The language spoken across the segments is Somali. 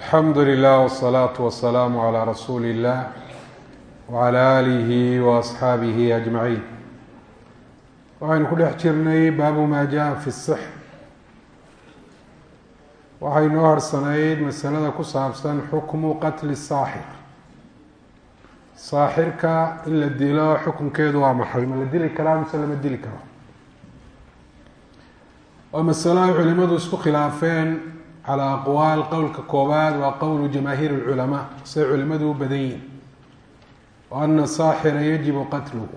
alxamdu lilah wsalaatu wasalaamu calaa rasuuli illah wacala aalihi waasxaabihi ajmaciin waxaynu ku dhex jirnay baabu maa jaa fi six waxay noo harsanayd masalada ku saabsan xukmu qatli saaxir. Saaxirka in la dilo xukunkeedu waa maxay? Ma la dili karaa mise lama dili karo? Waa masalo ay culimadu isku khilaafeen calaa aqwaal qowlka koowaad waa qowlu jamaahiir lculamaa say culimadu u badan yihiin wa ana saaxira yajibu qatluhu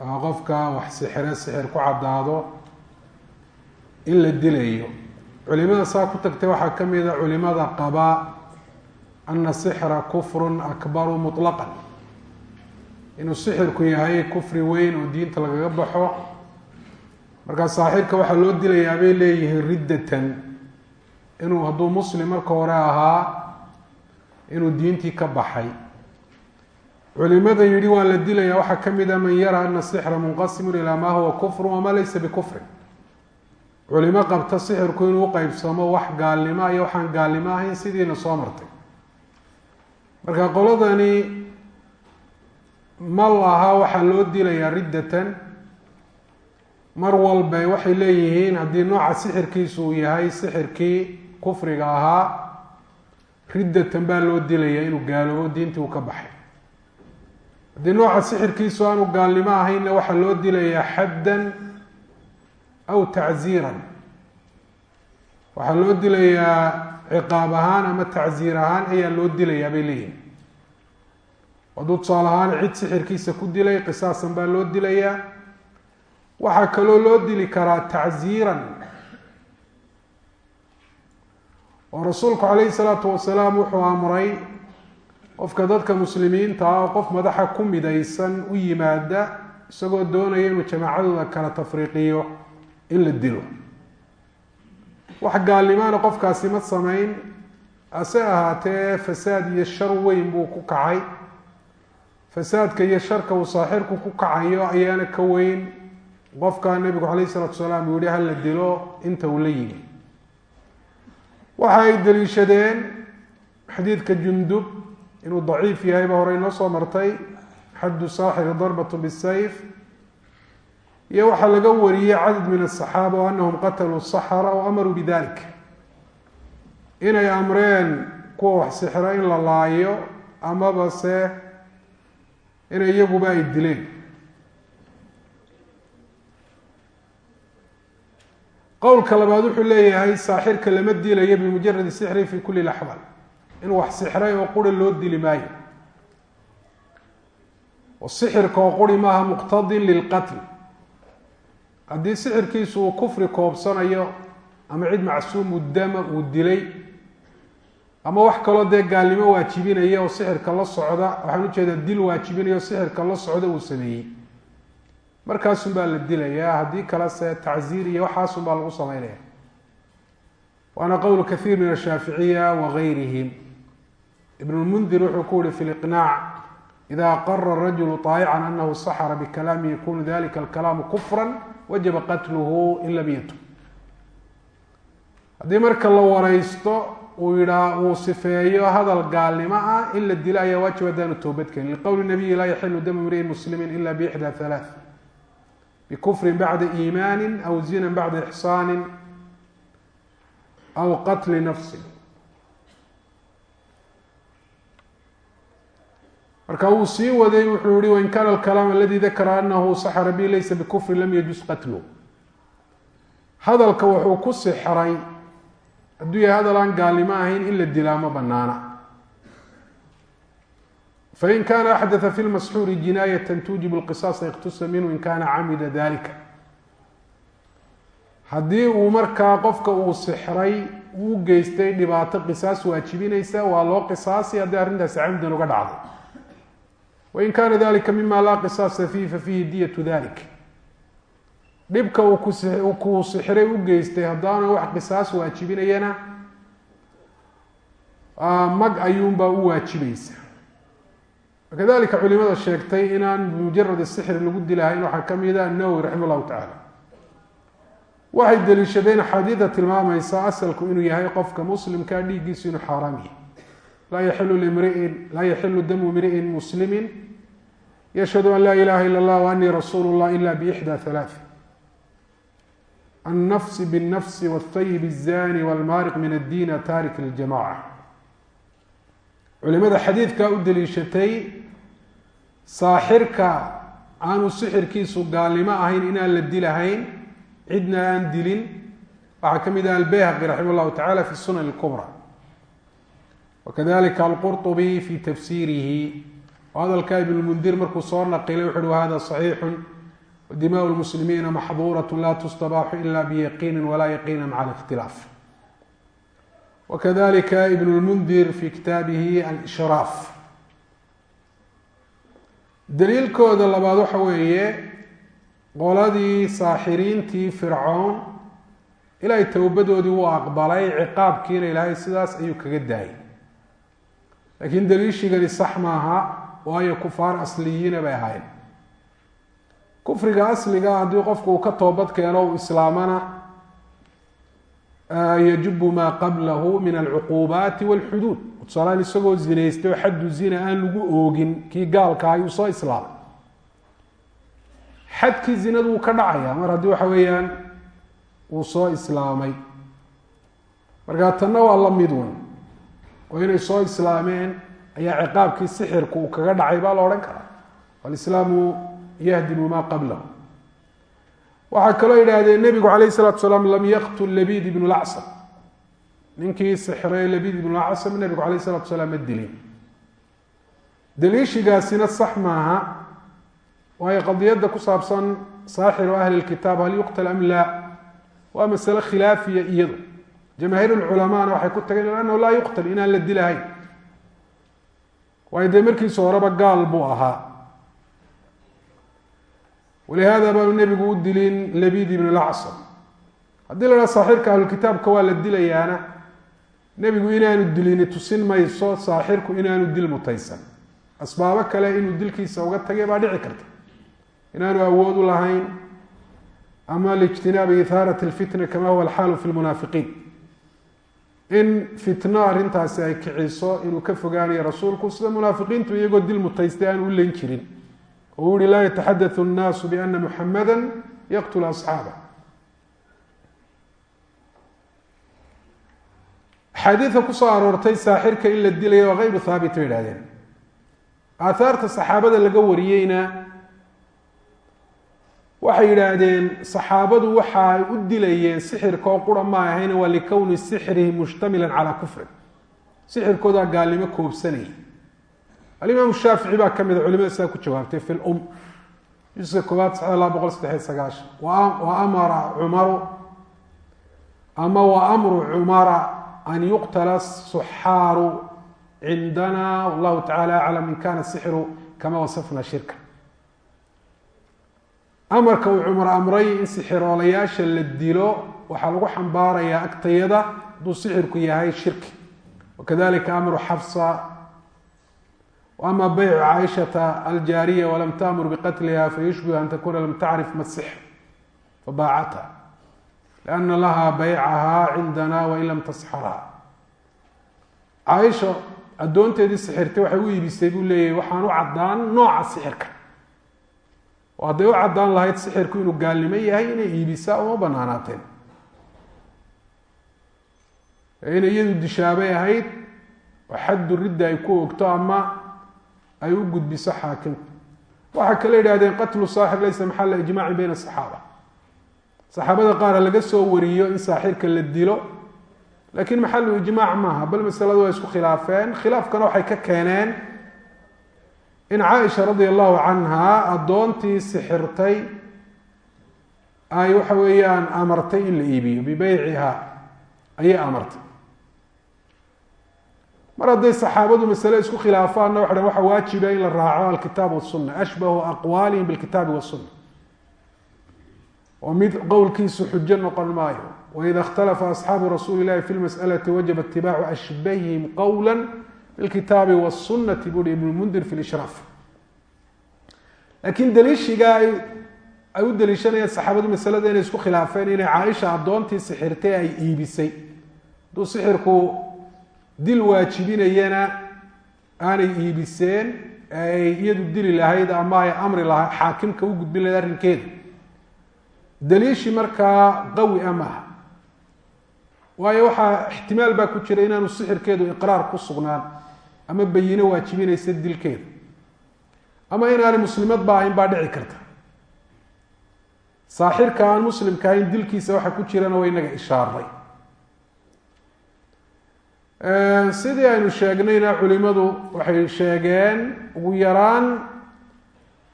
waa qofka wax sixire sixir ku caddaado in la dilayo culimada saa ku tagtay waxaa ka mid a culimada qaba ana sixra kufrun akbaru muطlaqan inuu sixirku yahay kufri weyn oo diinta lagaga baxo markaa saaxirka waxaa loo dilayaa bay leeyihiin riddatan inuu hadduu muslim marka hore ahaa inuu diintii ka baxay. Culimada yihi waa la dilayaa waxaa ka mid a man yara ana sixra munqasimun ilaa maa huwa kufru wamaa laysa bikufrin. Culimo qabta sixirku inuu uqeybsamo wax gaalnimo iyo waxaan gaalnimo ahayn sidiina soo martay. Marka qoladani ma laha waxaa loo dilayaa riddatan. Mar walba waxay leeyihiin haddii nooca sixirkiisu uu yahay sixirkii kufriga ahaa riddatan baa loo dilayaa inuu gaaloobo diintii uu ka baxay. Haddii nooca sixirkiisu aanu gaalnimo ahaynna waxaa loo dilayaa xaddan aw tacziiran waxaa loo dilayaa ciqaab ahaan ama tacziir ahaan ayaa loo dilayaa bay leeyihiin hadduu tusaale ahaan cid sixirkiisa ku dilay qisaasan baa loo dilayaa waxaa kaloo loo dili karaa tacziiran oo rasuulku calayhi salaatu wasalaam wuxuu amray qofka dadka muslimiinta ah oo qof madaxa ku midaysan u yimaada isagoo doonaya inuu jamaacadooda kala tafriiqiyo in la dilo. Wax gaalnimaana qofkaasi ma samayn hase ahaatee fasaad iyo shar weyn buu ku kacay. Fasaadka iyo sharka uu saaxirku ku kacayo ayaana ka weyn. Qofka nabigu calayh isalaatu salaam uu yihi hala dilo inta uu la yimi waxa ay daliishadeen xadiidka jundub inuu daciif yahay ba hore inoo soo martay xaddu saaxiri darbatu bisayf iyo waxaa laga wariyey cadad min asaxaaba o anahum qataluu saxra o amaruu bidalik. Inay amreen kuwa wax sixro in la laayo amaba se inay iyaguba ay dileen qowlka labaad wuxuu leeyahay saaxirka lama dilayo bimujaradi sixri fi kuli laxwal. Inuu wax sixray oo qura loo dili maayo. Sixirka oo quri maaha muqtadin lilqatl haddii sixirkiisu uu kufri koobsanayo ama cid macsuumu dama uu dilay ama wax kaloo dee gaalnimo waajibinaya oo sixirka la socda waxaan u jeedaa dil waajibinaya oo sixirka la socda uu sameeyey markaasun baa la dilayaa haddii kalese tacziir iyo waxaasun baa lagu sameynaya. Waana qowl kathiir min ashaaficiya wagayrihim ibn lmundir wuxuu ku yihi fi liqnaac ida aqara rajulu طaayican anahu saxra bikalaami yakunu dalika alkalaamu kufra wajaba qatluhu in lam yatub. Haddii marka la wareysto uu yihaa uu sifeeyo hadal gaalnimo ah in la dilo waajib haddaanu toobadkenin liqowli nabiyi laa yaxilu damu imriin muslimi ila bixda halaaث bkufri bacda iimaani aw zina bacda ixsaani aw qatli nafsi marka wuu sii waday wuxuu yihi wain kana alkalaam aladi dakara anahu saxra bi laysa bikufri lam yajus qatlu hadalka wuxuu ku sixray hadduu yahay hadal aan gaalnimo ahayn in la dilaa ma fain kana axdaa fi lmasxuuri jinaayata tuujib lqisaasa iktusa minhu in kana camida dalika haddii uu markaa qofka uu sixray uu geystay dhibaato qisaas waajibinaysa waa loo qisaasi haddii arrintaasi camdan uga dhacday wain kana dalika mima laa qisaasa fiihi fafiihi diyatu dalik dhibka uu kuu sixray u geystay haddaana waajibinayana mag ayuunbaa u waajibaysa kadalika culimada sheegtay inaan bimujarad sixri lagu dilahayn waxaa ka mid a nawowi raxima llahu tacaala waxay deliishadeen axaadiida tilmaamaysa asalku inuu yahay qofka muslimka dhiiggiisu inuu xaaraam yahay laa yaxilu limriin laa yaxilu damu mri'in muslimin yashhadu an laa ilaha ila اllah waanii rasuulu llah ila bixda halaaث النفس بالنفس والثyب الزاني والmاriq min الdin tarik الجamاعة culimada xadiidkaa u deliishatay saaxirka aanu sixirkiisu gaalnimo ahayn inaan la dilahayn cidna aan dilin waxaa ka mid ah albayhaqi raximah اllahu tacala fi sunan الكbrى wakadalika alqurطbi fi tafsirihi oo hadalka ibn mundir markuu soo naqilay wuxu uhi hada صaxiixu dimaء lmuslimiina maxduuraة la tustabaxu ila biyaqiini wala yaqiina maca اlاkhtilaaf wakadalika ibn اlmundir fi kitaabihi alishraaf daliilkooda labaad waxa weeye qoladii saaxiriintii fircoon ilaahay towbadoodii wuu aqbalay ciqaabkiina ilaahay sidaas ayuu kaga daayay. Laakiin daliishigani sax maaha waayo kufaar asliyiina bay ahaayeen. Kufriga asliga haddii qofku uu ka toobad keeno u islaamana yajubu maa qablahu min alcuquubaati walxuduud tusaalaan isagoo zinaystay oo xaddu zina aan lagu oogin kii gaalka ayuu soo islaamay xadkii zinadu wuu ka dhacaya mar haddii waxa weeyaan uu soo islaamay markaa tanna waa la mid wen oo inay soo islaameen ayaa ciqaabkii sixirku uu kaga dhacay baa la odhan karaa alislaamu yahdimu maa qablahu waxaa kaloo yidhaahdeen nebigu calayh salatu salaam lam yaqtul labid ibnu lacsam ninkii sixray labid ibnu lacsam nebigu calayh salatu salaam ma dilin. Daliishigaasina sax maaha waayo qadiyadda ku saabsan saaxiru ahli lkitaab hal yuqtal am laa? Waa masale khilaafiya iyadu. Jamaahiir lculamaana waxay ku tageen annahu laa yuqtal inaan la dilahayn. Waayo dee markiisa horeba gaal buu ahaa walihada baanu nebigu u dilin labid ibn lacsam haddii la dhaha saaxirka ahlukitaabka waa la dilayaana nebigu inaanu dilini tusin mayso saaxirku inaanu dil mutaysan asbaabo kale inuu dilkiisa uga tagay baa dhici karta inaanu awood u lahayn ama lijtinaabi ihaarat lfitna kama huwa alxaalu fi lmunaafiqiin in fitno arrintaasi ay kiciso inuu ka fogaanayo rasuulku sida munaafiqiintu iyagoo dil mutaystay aan u len jirin u yihi laa yataxadau nnaasu biana muxamada yaqtulu asxaaba. Axaadiida ku soo aroortay saaxirka in la dilaya waa hayru haabit bay idhahdeen aathaarta saxaabada laga wariyeyna waxay yidhaahdeen saxaabadu waxa ay u dilayeen sixirka oo qura ma ahayn waa likowni sixrihi mushtamilan calaa kufrin. Sixirkoodaa gaalnimo koobsanayay alimaam shaafici baa ka mida culimada sidaa ku jawaabtay fi lum juska koobaad saxda laba boqol saddexiy sagaashan wa amara cumaru ama wa amru cumara an yuqtala suxaaru cindana wallahu tacala aclam in kana sixiru kama wasafna shirka. Amarka uu cumar amray in sixiroolayaasha la dilo waxaa lagu xambaarayaa agtayada hadduu sixirku yahay shirki. Wakadalika amru xafsa ama baycu caaishata aljaariya walam taamur biqatliha fayushbihu an takuna lam tacrif ma sixr fabaacatha liana laha baycaha cindana wain lam tasxarha caaisha addoonteedii sixirtay waxay u iibisay buu leeyahy waxaan u caddaan nooca sixirka oo hadday u caddaan lahayd sixirku inuu gaalnimo yahay inay iibisaa uma banaanaateen inay iyadu dishaabay ahayd oo xaddu ridda ay ku ogto ama ay u gudbiso xaakimka waxaa kale yidhahdeen qatlu saaxir laysa maxalla ijmaacin bayna asaxaaba saxaabada qaar laga soo wariyo in saaxirka la dilo laakiin maxalu ijmaac maaha bal masaladu waa isku khilaafeen. Khilaafkana waxay ka keeneen in caaisha radia allahu canha addoontii sixirtay ay waxa weeyaan amartay in la iibiyo bibeyciha ayay amartay mar hadday saxaabadu masale isku khilaafaanna waxa dhan waxa waajiba in la raaco alkitaab wasuna ashbahu aqwaalihim bilkitaabi wasuna oo mid qowlkiisu xujo noqon maayo. Waida ikhtalafa asxaabu rasuuli ilahi fi lmas'alati wajaba itibaacu ashbahihim qowla bilkitaabi wasunati buuhi ibnu mundir fi lishraaf laakiin daliishiga ay u daliishanayaan saxaabadu masalada inay isku khilaafeen inay caaisha addoontii sixirtay ay iibisay. Hadduu sixirku dil waajibinayana aanay iibiseen ay iyadu dili lahayd ama ay amri laha xaakimka u gudbin lahayd arrinkeeda. Daliishi markaa qawi a maaha waayo waxaa ixtimaal baa ku jira inaanu sixirkeedu iqraar ku sugnaan ama bayino waajibinaysa dilkeeda. Ama inaanay muslimad ba ahayn baa dhici karta. Saaxirka aan muslimka ahayn dilkiisa waxa ku jirana waa inaga ishaaray sidii aynu sheegnayna culimadu waxay sheegeen ugu yaraan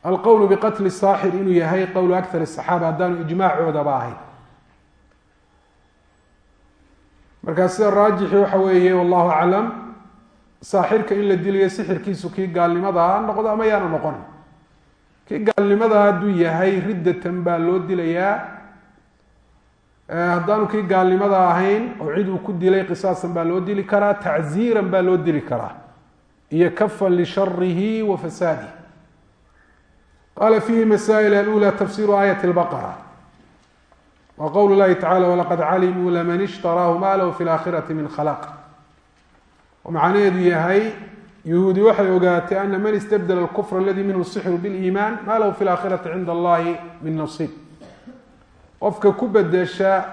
alqowlu biqatli saaxir inuu yahay qowlu akar saxaaba haddaanu ijmaacoodaba ahayn. Markaa sida raajixi waxa weeye wallahu aclam saaxirka in la dilayo sixirkiisu kii gaalnimada ha noqdo ama yaanu noqon. Kii gaalnimada hadduu yahay riddatan baa loo dilayaa haddaanu kii gaalnimada ahayn oo cid uu ku dilay qisaasan baa loo dili karaa tacziiran baa loo dili karaa. Iyo kafan lisharihi wa fasaadih qala fihi masaa'il alula tafsiru aayat lbaqara wa qowl llahi tacala walaqad calimuu laman ishtaraahu ma fi laakhirati min khalaq. Oo macnaheedu yahay yuhuudi waxay ogaatay ana man istabdela alkufr aladi minhu sixru biliimaan ma lahu fi laakhirati cinda allahi min nasiib qofka ku bedesha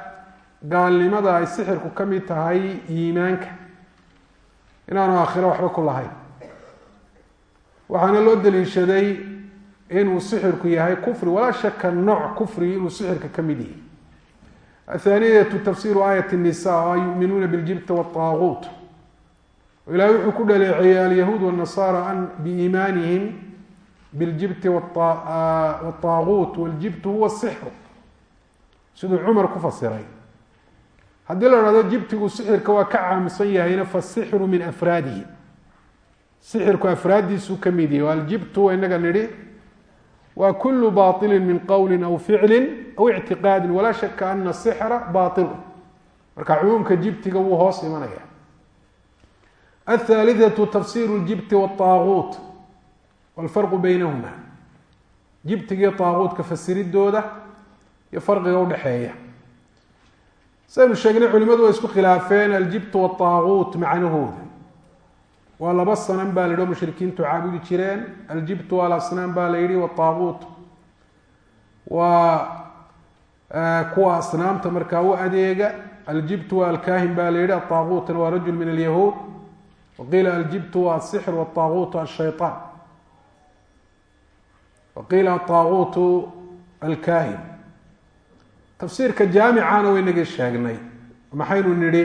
gaalnimada ay sixirku ka mid tahay iimaanka. Inaanu aakhiro waxba ku lahayn. Waxaana loo daliishaday inuu sixirku yahay kufri walaa shaka nooc kufrigi inuu sixirka ka mid yahay. Athaaniyatu tafsiru aayat nisa oo yuminuuna biljibta waaaguut ilahay wuxuu ku dhaleeceeyey alyahuud wanasaara an biiimaanihim biljibti waaaguut waljibtu huwa sixru siduu cumar ku fasiray. Haddii la dhahdo jibtigu sixirka waa ka caamsan yahayna fasixru min afraadihi. Sixirku afraaddiisuu ka mid yahay aljibtu inaga nidhi waa kulu baطili min qowli aw ficli aw ictiqaadi walaa shaka ana sixra baطilu marka cumuumka jibtiga wuu hoos imanaya. Athaalithatu tafsiru ljibti waaaguut walfarqu beynahuma jibtigiiyo aaguutka fasiridooda iyo farqiga udhexeeya sidaynu sheegnay culimadu way isku khilaafeen aljibtu waaaguut macnahooda waa laba sanan baa la yidhi o mushrikiintu caabudi jireen. Aljibtu alasnaam baa la yidhi waaaguut waa kuwa asnaamta markaa u adeega. Aljibtu waa alkaahin baa la yidhi aaguutna waa rajul min alyahuud. Waqiila aljibtu waa asixr waaaguutu ashayaan waqiila aaguutu alkaahin tafsiirka jaamicana waynagii sheegnay maxaynu nidhi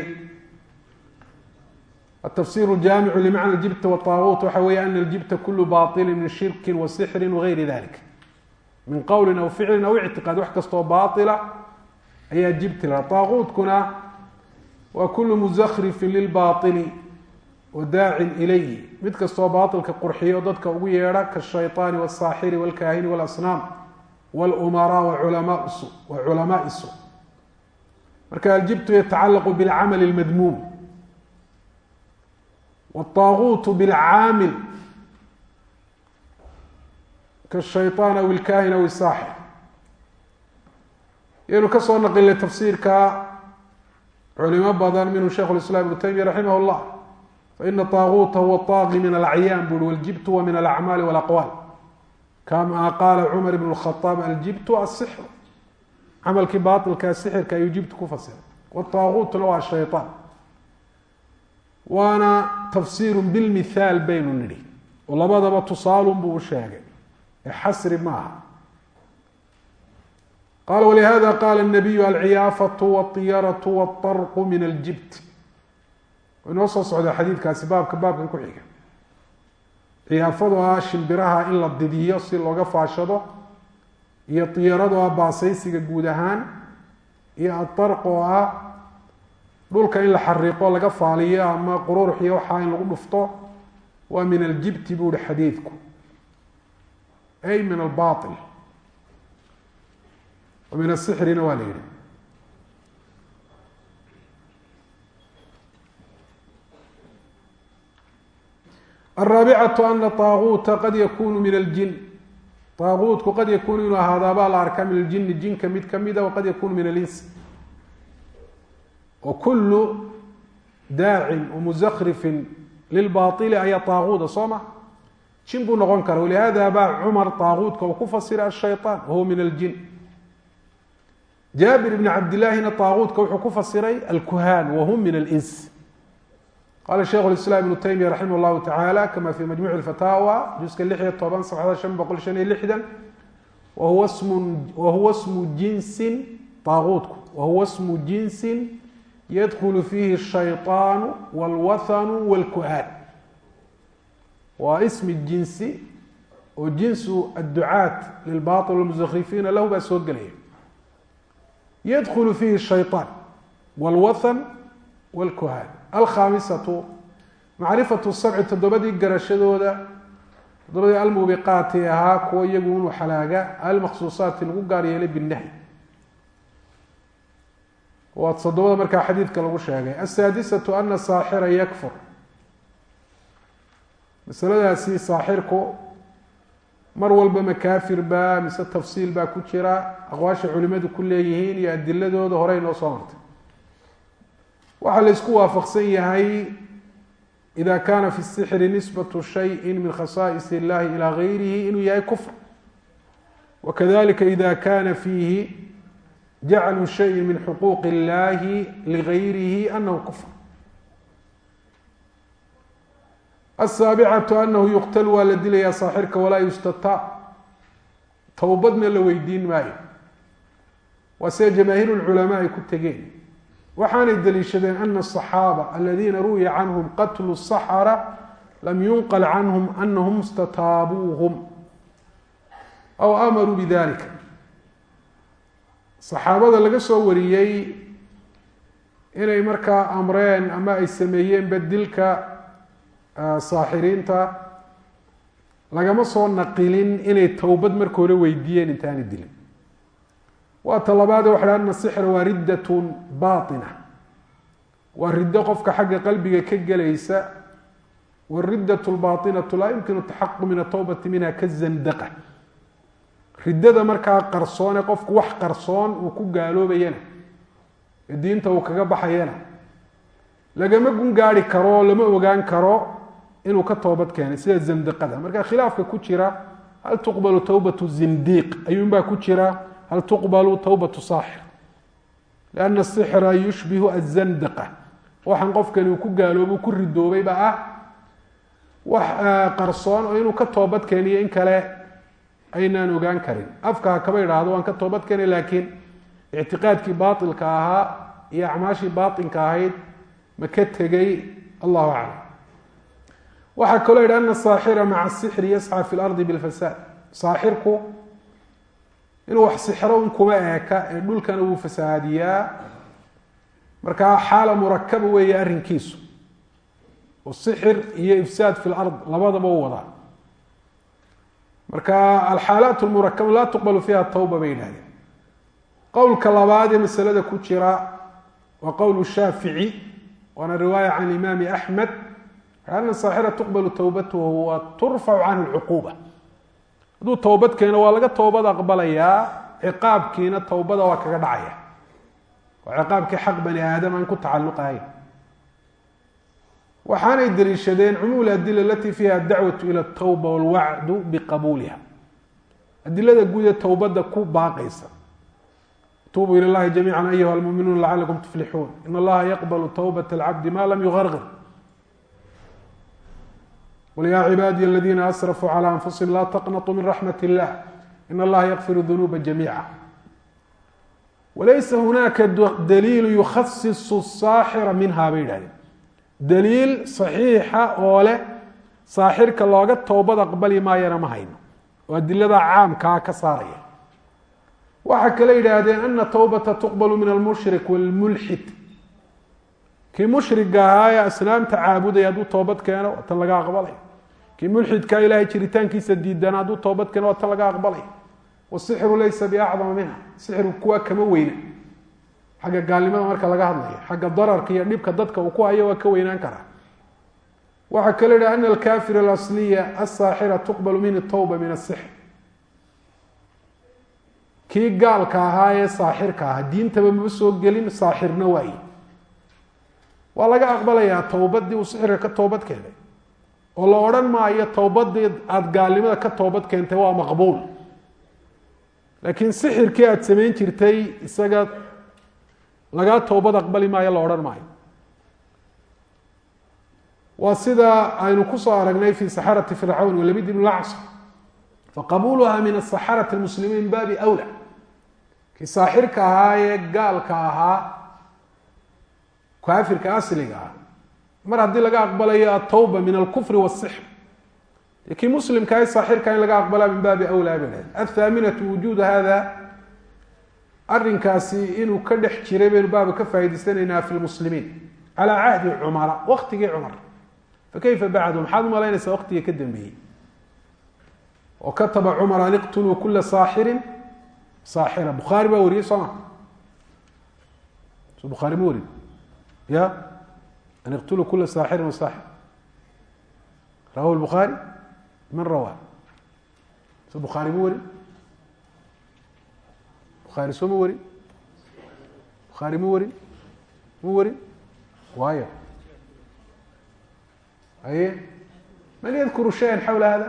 atafsir jaamicu limacna ljibta waaaguut waxa weeye ana aljibta kulu baili min shirki wa sixri wagayri dalik min qowlin aw ficlin aw ictiqaad wax kastoo baila ayaa jibti la aaguutkuna waa kulu muzakrifin lilbaili wa daacin ilayhi mid kastoo baailka qurxiyo dadka ugu yeedha kaashayطaani wاsaaxiri wاlkaahini wاlasnaam wاlumaraa wa culamaai su marka aljibtu yatacalaqu bilcamal اlmadmuum wاطaaguutu bilcaamil kaashayطaan aw ilkaahin aw isaaxir yaynu ka soo naqilnay tafsiirka culimo badan minhu sheikh اlislaam ibnu taymiya raximah اllah faina طaaguuta huwa طaaqi min alacyaan buri waljibtu wa min alacmaali wاlaqwaal kama qaala cumar ibn khaaab aljibtu asixru camalkii baailkaa sixirka ayuu jibtu ku fasiray waaaguutna waa shayaan waana tafsiiru bilmithaal baynu nidhi oo labadaba tusaalunbuu u sheegay ee xasri maaha qala walihada qaala nabiyu alciyaafatu wاطiyaratu wاطarqu min aljibt inoo soo socdaa xadiidkaasi baabka baabkan ku xiga ciyaafadu ah shimbiraha in la didiyo si looga faashado iyo diyaradu ah baasaysiga guud ahaan iyo adarq oo ah dhulka in la xariiqo laga faaliyo ama qururux iyo waxaa in lagu dhufto waa min aljibti buu hi xadiidku. Ay min albail min asixrina waa la yihi araabicatu ana طaaguuta qad yakunu min aljin taaquutku qad yakuunu inuu ahaadaabaa la arkaa min aljini jinka mid kamida waqad yakunu min alinsi wa kullu daacin wamuzakrifin lilbaili ayaa taaquuda soo ma jin buu noqon kara walihada baa cumar taaquutka uu ku fasira ashayطaan wahuwa min aljin jaabir bn cabdilaahina taaquutka wuxuu ku fasiray alkuhaan wahum min alins qala sheikh islaam ibnu taymiya raximah llahu tacaala kama fi majmuc lfataawa juska lix iyo toban safxada shan boqol shan iyo lixdan wahuwa smu wahuwa smu jinsin taaquutku wahuwa smu jinsin yadkulu fiihi shayطaanu wاlwathanu wاlkuhaan waa ismi jinsi oo jinsu adducaat lilbaطil wlmusakrifiina lahu baa soo gelaya yadkulu fiihi shayطaan wاlwathan wاlkuhaan alkhaamisatu macrifatu sabci toddobadii garashadooda toddobadii almubiqaati ahaa kuwa iyagu inu xalaaga almaqsuusaati lagu gaar yeelay binahyi waa toddobada markaa xadiidka lagu sheegay asaadisatu ana saaxira yakfur masaladaasi saaxirku mar walba makaafir baa mise tafsiil baa ku jira aqwaasha culimadu ku leeyihiin iyo adiladooda hore inoo soo martay waxaa la isku waafaqsan yahay ida kana fi sixri nisbatu shayi min khasaais illahi ilaa gayrihi inuu yahay kufr. Wakadalika ida kana fiihi jaclu shayi min xuquuq illahi ligayrihi anahu kufr. Asaabicatu anahu yuqtal waa la dilayaa saaxirka walaa yustata towbadna la weydiin maayo. Waa sida jamaahiir lculamaa ay ku tegeen waxaanay daliishadeen ana asaxaaba aladiina ruwiya canhum qatlu saxara lam yunqal canhum anahum istataabuuhum aw amaruu bidalika saxaabada laga soo wariyey inay markaa amreen ama ay sameeyeenba dilka saaxiriinta lagama soo naqilin inay towbad marka hore weydiiyeen intaani dilin waa ta labaade waxa ha ana sixra waa riddatun baatina. Waa riddo qofka xagga qalbiga ka gelaysa. Wariddatu lbaatinatu laa yumkinu taxaqu min atowbati minha kazandaqa riddada markaa qarsoone qofku wax qarsoon uu ku gaaloobayana. Ee diinta uu kaga baxayana. Lagama gun gaari karo lama ogaan karo inuu ka toobad keenay sida zandaqada marka khilaafka ku jira hal tuqbalu towbatu zindiiq ayuunbaa ku jira hal tuqbalu towbatu saaxir lianna asixra yushbihu azandaqa waxaan qofkani uu ku gaalooba ku ridoobayba ah wax qarsoon oo inuu ka toobad keeniyo in kale aynaan ogaan karin afka ha kaba idhaahdo waan ka toobad keenay laakiin ictiqaadkii baailka ahaa iyo acmaashii baatinka ahayd ma ka tegay allahu aclam waxaa kaloo yidhi ana saaxira inuu wax sixro un kuma eeka ee dhulkana wuu fasahaadiyaa markaa xaala murakaba weeye arrinkiisu. Oo sixir iyo ifsaad fi lard labadaba u wadaa marka alxaalaat lmurakaba laa tuqbalu fiiha tawba bay yidhahdeen qowlka labaad ee masalada ku jira waa qowl shaafici waana riwaaya can imaami axmed ana saaxira tuqbalu towbatuhu wa turfacu canhu lcuquuba hadduu towbad keeno waa laga towbad aqbalayaa ciqaabkiina towbada waa kaga dhacaya. Waa ciqaabkii xaq bani aadam aan ku tacalluqahayn waxaanay daliishadeen cumuum adila alati fiiha adacwatu ila tawba walwacdu biqabuuliha. Adilada guud ee towbadda ku baaqaysa. Tuubuu ila llahi jamiica ayuha almuminuun lacalakum tuflixuun in allaha yaqbalu towbat alcabdi ma lam yugargir qul yaa cibaadiy aladiina asrafuu calى anfusihim laa taqnatuu min raxmat illah in allaha yakfiru dunuuba jamiica walaysa hunaaka daliilu yukhasisu saaxira minha bay yidhahdeen daliil saxiixa oo leh saaxirka looga toobad aqbali maayana ma hayno oo adilada caamkaa ka saaraya waxaa kale yidhaahdeen ana towbata tuqbalu min almushrik walmulxid kii mushriga ahaa ee asnaamta kii mulxidkaa ilaahay jiritaankiisa diidana hadduu toobad keeno tan laga aqbalay wasixiru laysa biacdama minha sixiru kuwa kama weyna. Xagga gaalnimada marka laga hadlayo xagga dararka iyo dhibka dadka uu ku hayo waa ka weynaan karaa waxaa kaloo yidhaha ana alkafir alasliya asaaxira tuqbalu min tawba min asixr kii gaalka ahaa ee saaxirka ahaa diintaba maba soo gelin saaxirna waaye. Waa laga aqbalayaa towbadii uu sixirka ka toobad keenay oo la odhan maayo towbadii aada gaalnimada ka toobad keentay waa maqbuul. Laakiin sixirkii aada samayn jirtay isaga lagaa towbad aqbali maayo la odhan maayo. Waa sida aynu ku soo aragnay fi saxarati fircawn walabid ibn lacsa faqabuuluha min asaxarati lmuslimiin baabi awla. Kii saaxirka ahaa ee gaalka ahaa kaafirka asliga ah mar haddii laga aqbalayo atawba min alkufri wasixr dee kii muslimka ee saaxirka in laga aqbalaa min baabi awlaa bay dhahay athaaminatu wujuudu hada arrinkaasi inuu ka dhex jiray baynu baaba ka faa'idaysanaynaa fi lmuslimiin calaa cahdi cumara waktigii cumar. Fakayfa bacdu maxaad umalaynaysaa waktiga ka dambeeyey? Oo kataba cumar an iqtuluu kula saaxirin. Saaxira. Bukhaari baa wariyey soo ma? So bukhaari ma wariy ya an iqtuluu kula saaxirin wa saaxir rawahu lbukhaari man rawaa so bukhaari ma wari bukhaari soo ma wari bukhaari ma wari ma wari waayo aye man yadkuru shayan xawla hada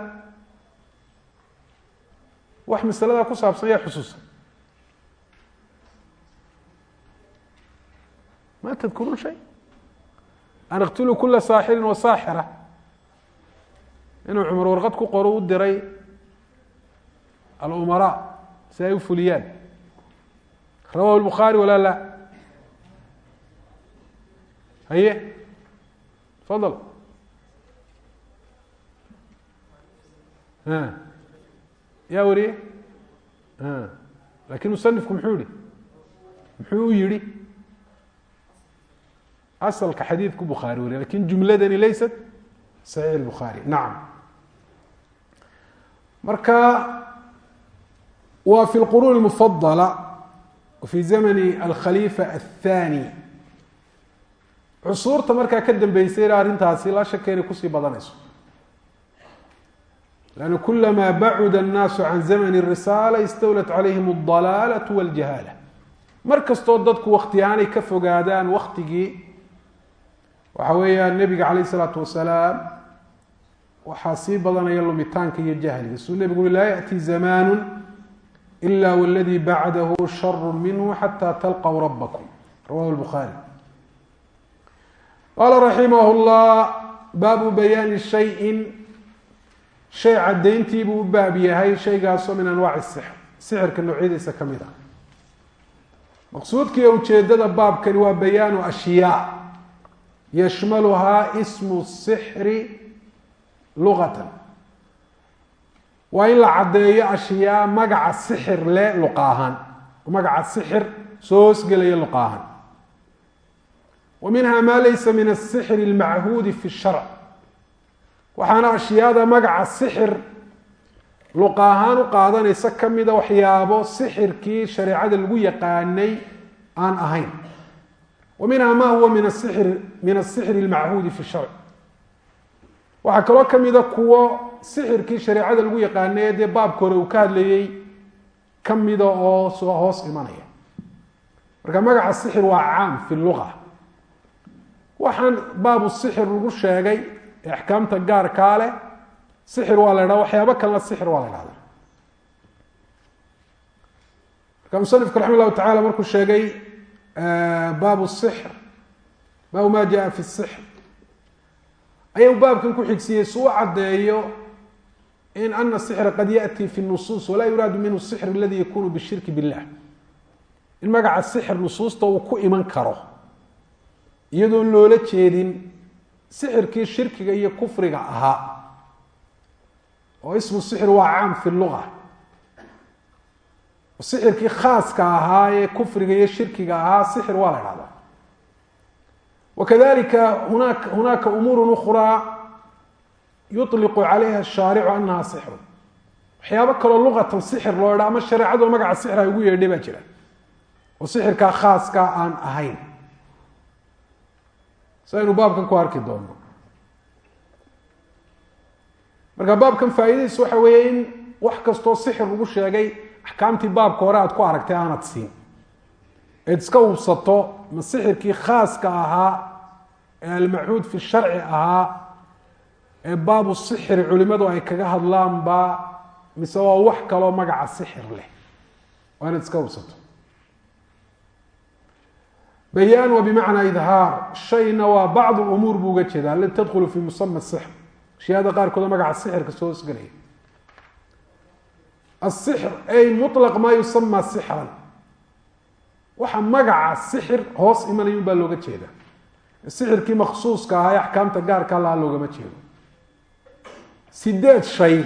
wax masaladaa ku saabsan yaa xusuusa ma tadkuruun shay an iqtuluu kula saaxirin wa saaxira inuu cumar warqad ku qoro u diray alumaraa si ay u fuliyaan rawahu lbukhaari walaa la haye tafadal yaa wariye laakiin musanifku muxuu yihi muxuu u yihi asalka xadiidku bukhaari wariya laakiin jumladani laysat saxiix lbukhaari nacam marka waa fi lquruun lmufadala fi zamani alkhalifa athani cusuurta markaa ka dambeysayna arrintaasi laa shaka ku sii badanayso. Lanna kulamaa bacuda annaasu can zamani risaala istawlat calayhim aldalaalatu waljahaala. Mar kastoo dadku wakti ka fogaadaan waktigii waxa weeyaan nebiga caleyh isalaatu wasalaam waxaa sii badanaya lumitaanka iyo jahliga suu nebigu laa yati zamaanu ila wladii bacdahu sharu minhu xata talqw rabakum rawahu buaari qaala raximah llah baabu bayaani shayin. Shay caddayntiibuu u baab yahay shaygaasoo min anwaaci sixr sixirka noocyadiisa ka mid ah. Maqsuudkiiyo ujeedada baabkani waa bayaanu ashyaa yashmaluhaa ismu sixri luqatan waa in la caddeeyo ashyaa magaca sixir le luqa ahaan magaca sixir soo hoosgelaya luqa ahaan wa minha ma laysa min asixri almachuudi fi sharc waxaana ashyaada magaca sixir luqa ahaan u qaadanaysa ka mida waxyaabo sixirkii shareecada lagu yaqaanay aan ahayn minha ma huwa min asixr min asixri almachuudi fi sharc waxaa kaloo ka mida kuwo sixirkii shareecada lagu yaqaanay ee dee baabka hore uu ka hadlayey ka mida oo soo hoos imanaya. marka magaca sixir waa caam fi luga waxaan baabu sixir lagu sheegay ee axkaamta gaarkaa leh sixir waa la ydhaha waxyaabo kalena sixir waa la ydhahda marka musanifku raxima llahu tacala markuu sheegay baabu sixr baabu ma jaa fi sixr ayuu baabkan ku xigsiiyey si u caddeeyo in ana sixra qad yaأti fi nusuus walaa yuraadu minhu sixr aladi yakunu bishirki billah in magaca sixir nusuusta uu ku iman karo iyadoon loola jeedin sixirkii shirkiga iyo kufriga ahaa oo ismu sixir waa caam fi luga sixirkii khaaska ahaa ee kufriga iyo shirkiga ahaa sixir waa la dhahdaa wakadalika hunaaka hunaaka umuuru ukraa yuطliqu calayha ashaaricu anaha sixru. Waxyaabo kaloo luqatan sixir loo idha ama shareecadoo magaca sixir ay ugu yeedhay baa jira. Oo sixirkaa khaaska aan ahayn. Si baabkan ku arki doono marka baabkan faa'iidadiisu waxa weeye in wax kastoo sixir lagu sheegay axkaamtii baabka hore aad ku aragtay aanad siin. Eed iska hubsato ma sixirkii khaaska ahaa ee almacuud fi sharci ahaa ee baabu sixri culimadu ay kaga hadlaanba mise waa wax kaloo magaca sixir leh. Waa inaad iska hubsato. Bayaan waa bimacnaa idhaar shayna waa bacdu umuur buu uga jeeda alati tadkhulu fi musama sixr ashyaada qaarkood oo magaca sixirka soo hosgelaya asixr ay mulaq maa yusama sixran waxa magaca sixir hoos imanayun baa looga jeeda sixirkii maksuuska ahaa ee axkaamta gaarka laha loogama jeedo. Sideed shay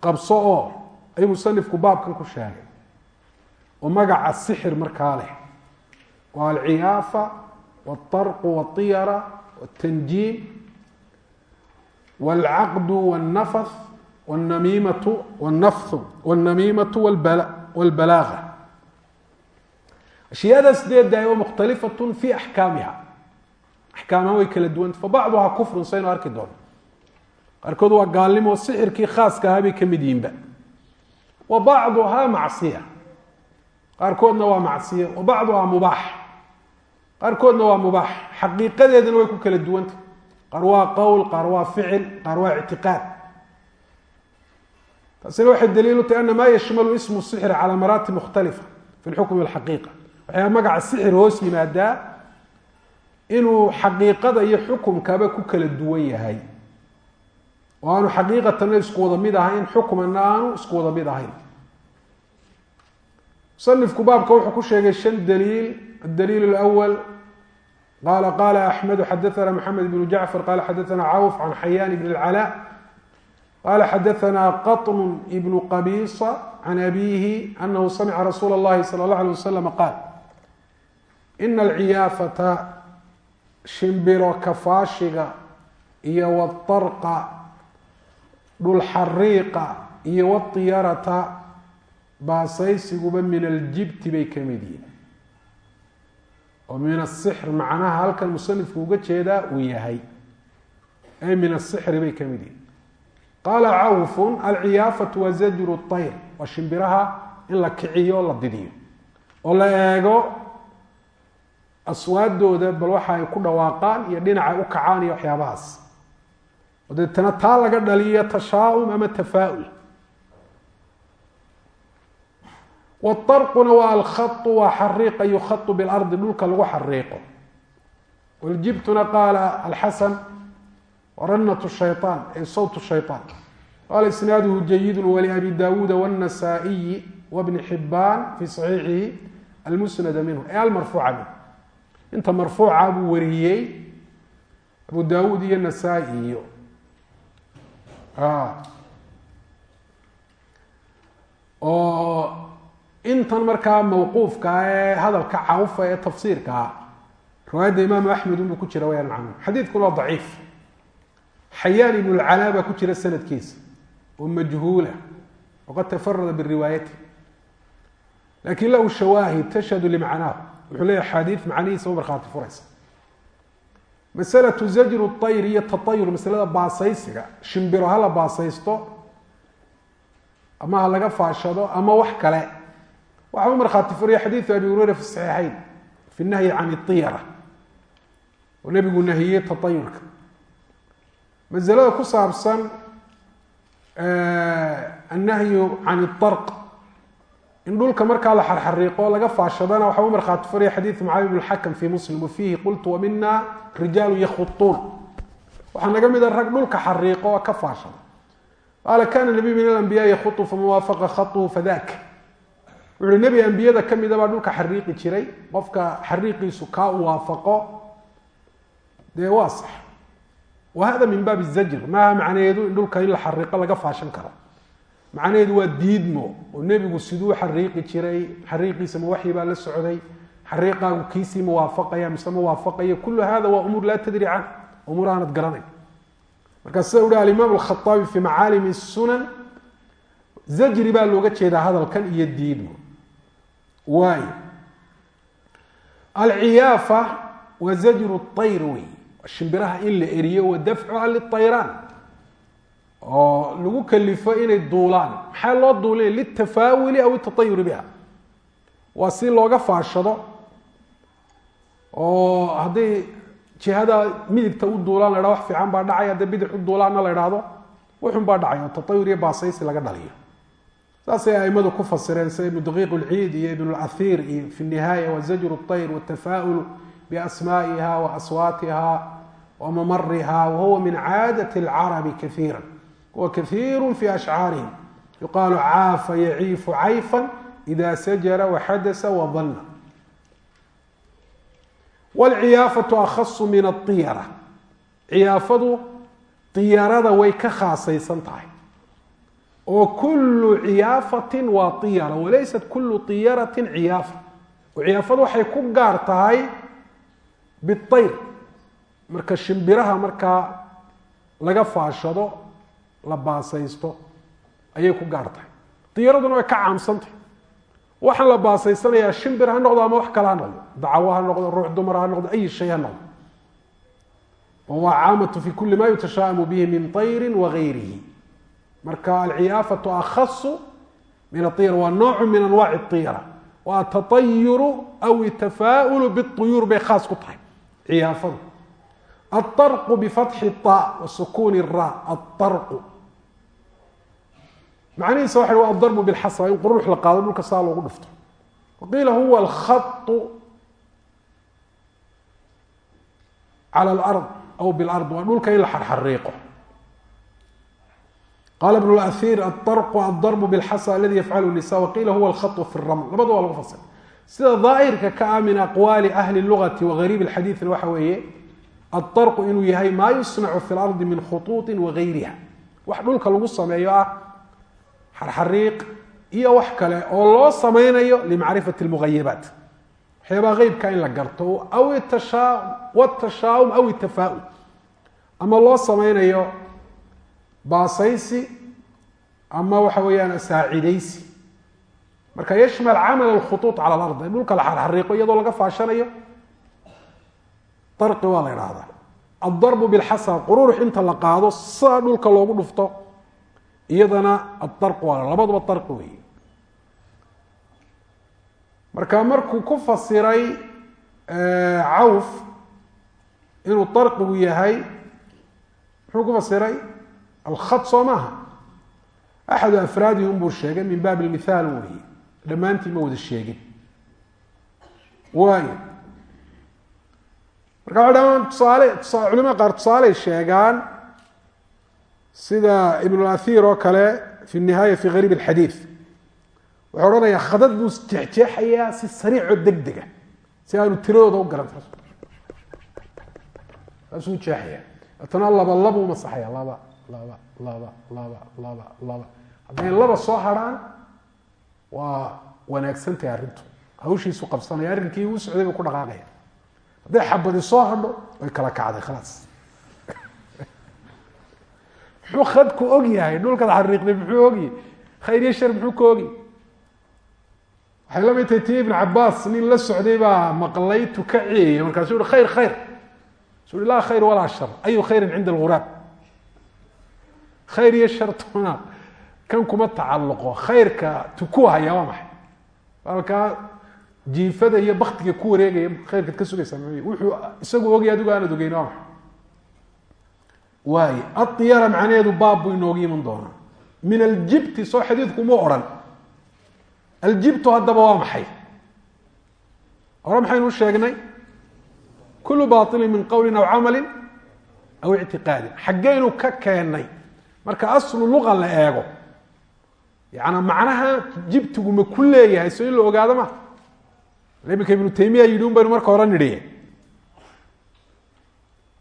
qabso oo ayuu musanifku baabkan ku sheegay oo magaca sixir markaa leh. Waa alciyaafa walطarqu walطiyara waltanjiim walcaqdu walnafath walnamiimatu walbalaaga ashyaada sideedda oo mukhtalifatun fi axkaamiha axkaamaha way kala duwanta fabacduhaa kufrun saynu arki doono qaarkood waa gaalnimo sixirkii khaaska ahaa bay ka mid yihinba wa bacduhaa macsiya qaarkoodna waa macsiya wa bacduhaa mubaax qaarkoodna waa mubaax xaqiiqadeedana way ku kala duwanta qaar waa qowl qaar taasina waxay daliil u tahay ana maa yashmalu ismu sixri calaa maraatib mukhtalifa fi lxukmi alxaqiiqa waxyaaba magaca sixir hoos yimaadaa inuu xaqiiqada iyo xukumkaba ku kala duwan yahay. Oo aanu xaqiiqatanna isku wada mid ahayn xukumanna aanu isku wada mid ahayn. Musanifku baabka wuxuu ku sheegay shan daliil. Adaliil alwal qala qala axmedu xadaana maxamed bnu jacfar qala xadaana cawf can xayaan bn اlcalaa qala xadaana qaطn bn qabisa can abihi anahu samca rasuula اllahi salى اllah alيه waslm qaal ina alciyaafata shimbiro kafaashiga iyo wاطarqa dhulxariiqa iyo wاطiyarata baasaysiguba min aljibti bay ka mid yihin oo min asixr macnaha halkan musanifku uga jeedaa uu yahay ay min asixri bay ka mid yihin qaala cawfun alciyaafatu wa zajru ayr waa shimbiraha in la kiciyo la didiyo oo la eego aswaadooda bal waxa ay ku dhawaaqaan iyo dhinaca ay u kacaan iyo waxyaabahaas oo taa laga dhaliyo tashaa'um ama tafaaul waarquna waa alkhau waa xariiqa yukhau bilardi dhulka lagu xariiqo waljibtuna qaala alxasan ranat shayaan ay sawt shayaan qaala isnaaduhu jayidu waliabi daawuuda wاnasaa'iyi wabni xibaan fi saxiixihi almusnada minhu ee almarfuuca minhu inta marfuuca buu wariyey abu daawuud iyo nasaa-i iyo oo intan markaa mawquufka ee hadalka cawfa ee tafsiirka ah riwaayadda imaamu axmed unbuu ku jira wayaan canhu xadiidkuna waa daciif xayaan ibnu lcalaa baa ku jira sanadkiisa oo majhuula waqad tafarada biriwaayati. Lakin lahu shawaahid tashhadu limacnaahu wuxuu leeyahy axaadiid macnihiisa u markhaati furaysa. Masalatu zajru طayr iyo taayur masalada baasaysiga shimbiro hala baasaysto ama ha laga faashado ama wax kale. Waxaa u markhaati furaya xadiidu abi hureyra fi saxiixayn fi nahyi can iyara oo nebigu nahiyey taayurka masalada ku saabsan annahyu can iarq in dhulka markaa la xarxariiqo laga faashadana waxaa u markhaati furaya xadiidu mucaawi bn xakam fi muslim wafiihi qultu wamina rijaalu yakhuuun waxaa naga mida rag dhulka xariiqo ka faashada. Qaala kana nabiy min alambiya yakhutu faman waafaqa khatuhu fadak wuxu uhi nebi ambiyada ka mida baa dhulka xariiqi jiray. Qofka xariiqiisu kaa u waafaqo dee waa sax wa hada min baabi zajr maaha macnaheedu in dhulka in la xariiqo laga faashan karo. macnaheedu waa diidmo. Oo nebigu siduu xariiqi jiray xariiqiisa ma waxyi baa la socday xariiqaagu kiisii ma waafaqaya mise ma waafaqaya kulu hada waa umuur laa tadri can. Umuur aanad garanay markaa sida uhi alimaam alkhaaabi fi macaalimi sunan zajri baa looga jeedaa hadalkan iyo diidmo shimbiraha in la eriyo wa dafcuha liayraan oo lagu kalifo inay duulaan. Maxaa loo duulinaya litafaawuli aw itatayuri biha. Waa si looga faashado oo hadday jihada midigta u duulaan la wax fiican baa dhacay hadday bidix u duulaanna la idhaahdo wuxun baa dhacay oo baasaysi laga dhaliyo. Saasay aimadu ku fasireen sida ibnu daqiiq lciid iyo ibn laiir iyo fi nihaaya wazajru اطayr watafaa'ulu biasma'iha waaswaatiha wamamariha wahuwa min caadat اlcarabi kaiira huwa kaiiru fi ashcaarihim yuqaalu caafa yaciifu cayfan ida sajara waxadasa wadanna wlciyaafatu akhasu min aiyara ciyaafadu iyarada way ka khaasaysan tahay oo kulu ciyaafatin waa iyara walaysat kulu iyaratin ciyaafa ciyaafadu waxay ku gaar tahay biayr marka shimbiraha markaa laga faashado la baasaysto ayay ku gaar tahay way ka caamsantahay waxaan la baasaysanayaa shimbir ha noqdo ama wax kale ha noqdo dacawo ha noqdo ruux dumar ha noqdo ay shay ha noqdo wahuwa caamatu fi kuli ma yutashaamu bihi min ayri wagayrihi marka alciyaafatu akhasu min aiyara waa noocu min anwaaci iyara waa atatayuru aw tafaa'ulu biuyuur bay khaas ku tahay ciyaafadu aarqu bifatxi ta wa sukuuni ra. Aarqu macnihiisa waxa wa adarbu bilxasra in qurux la qaado dhulka saa loogu dhufto. Waqiila huwa alkhau cala alard aw bilard waa dhulka in la xarxariiqo. Qaala bnu laiir aarqu adarbu bilxasa aladi yafcalu nisa waqiila huwa alkhau fi raml labada waa lagu fasiray sida daahirka ka ah min aqwaali ahli lugati waariib xadiina waxa weeye aarqu inuu yahay maa yusnacu fi lardi min khuuuطi waayriha wax dhulka lagu sameeyo ah xarxariiq iyo wax kale oo loo samaynayo limacrifati muayabaat waxyaabaa eybka in la garto aw tashaum aw itafaaul ama loo samaynayo baasaysi ama waxa weeyaan saacidaysi marka yashmal camal alkhuuuط cala alard in dhulka la laga faashanayo darqi waa la idhaahdaa aldarbu bilxasa qururux inta la qaado sidaa dhulka loogu dhufto iyadana adarq waa labaduba darqi wey marka markuu ku fasiray cawf inuu darqigu yahay muxuu ku fasiray? Alkhad soo axadu afraadihum buu sheegay min baab lmithaal weeye dhammaantii ma wada sheegin. Waayo? Marka waa dhamaan tusaale tusa culimada qaar tusaaley sheegaan sida ibn اlathir oo kale fi nihaaya fi gariib اlxadiid wuxuu odhanayaa khadad buu jeexjeexayaa si sariicoo deg dega si aanu tiradooda u garan saasuu jeexaya atana laba labuu masaxaya laba laba laba laba laba laba. Hadday laba soo harhaan waa wanaagsantahay arrintu. Hawshiisu qabsanaya arrinkii uu socday buu ku dhaqaaqaya. Hadday xabadi soo hadho way kala kacday khalaas. Muxuu khadku og yahay? Dhulkaad xariiqday muxuu ogyahay khayr iyo shar muxuu ka ogy waxay la mid tahay tii ibn cabaas nin la socday baa maqlay tukaceeya markaasuu uhi khayr khayr. Su uhi laa khayr walaa shar. Ayu khayrin cinda alguraab khayr iyo shartuna kan kuma tacalluqo khayrka tuku haya waa maxay? Halkaa jiifada iyo baktiga ku wareegaya khayrkaad ka sugaysaa m wuxuu isagu ogay adigu aanad ogeyn waa maxay? Waay aiyara macnaheedu baab buu inoogu iman doonaa. Min aljibti soo xadiidku mu odhan. Aljibtu haddaba waa maxay? Hore maxaynu sheegnay? Kulu bailin min qowlin aw camalin aw ictiqaadin. Xaggeynu ka keennay marka aslu luqa la eego yaana macnaha jibtigu ma ku leeyahay so in la ogaado ma. Iminka ibnu taymiya yidhi un baynu marka hore nidhiye.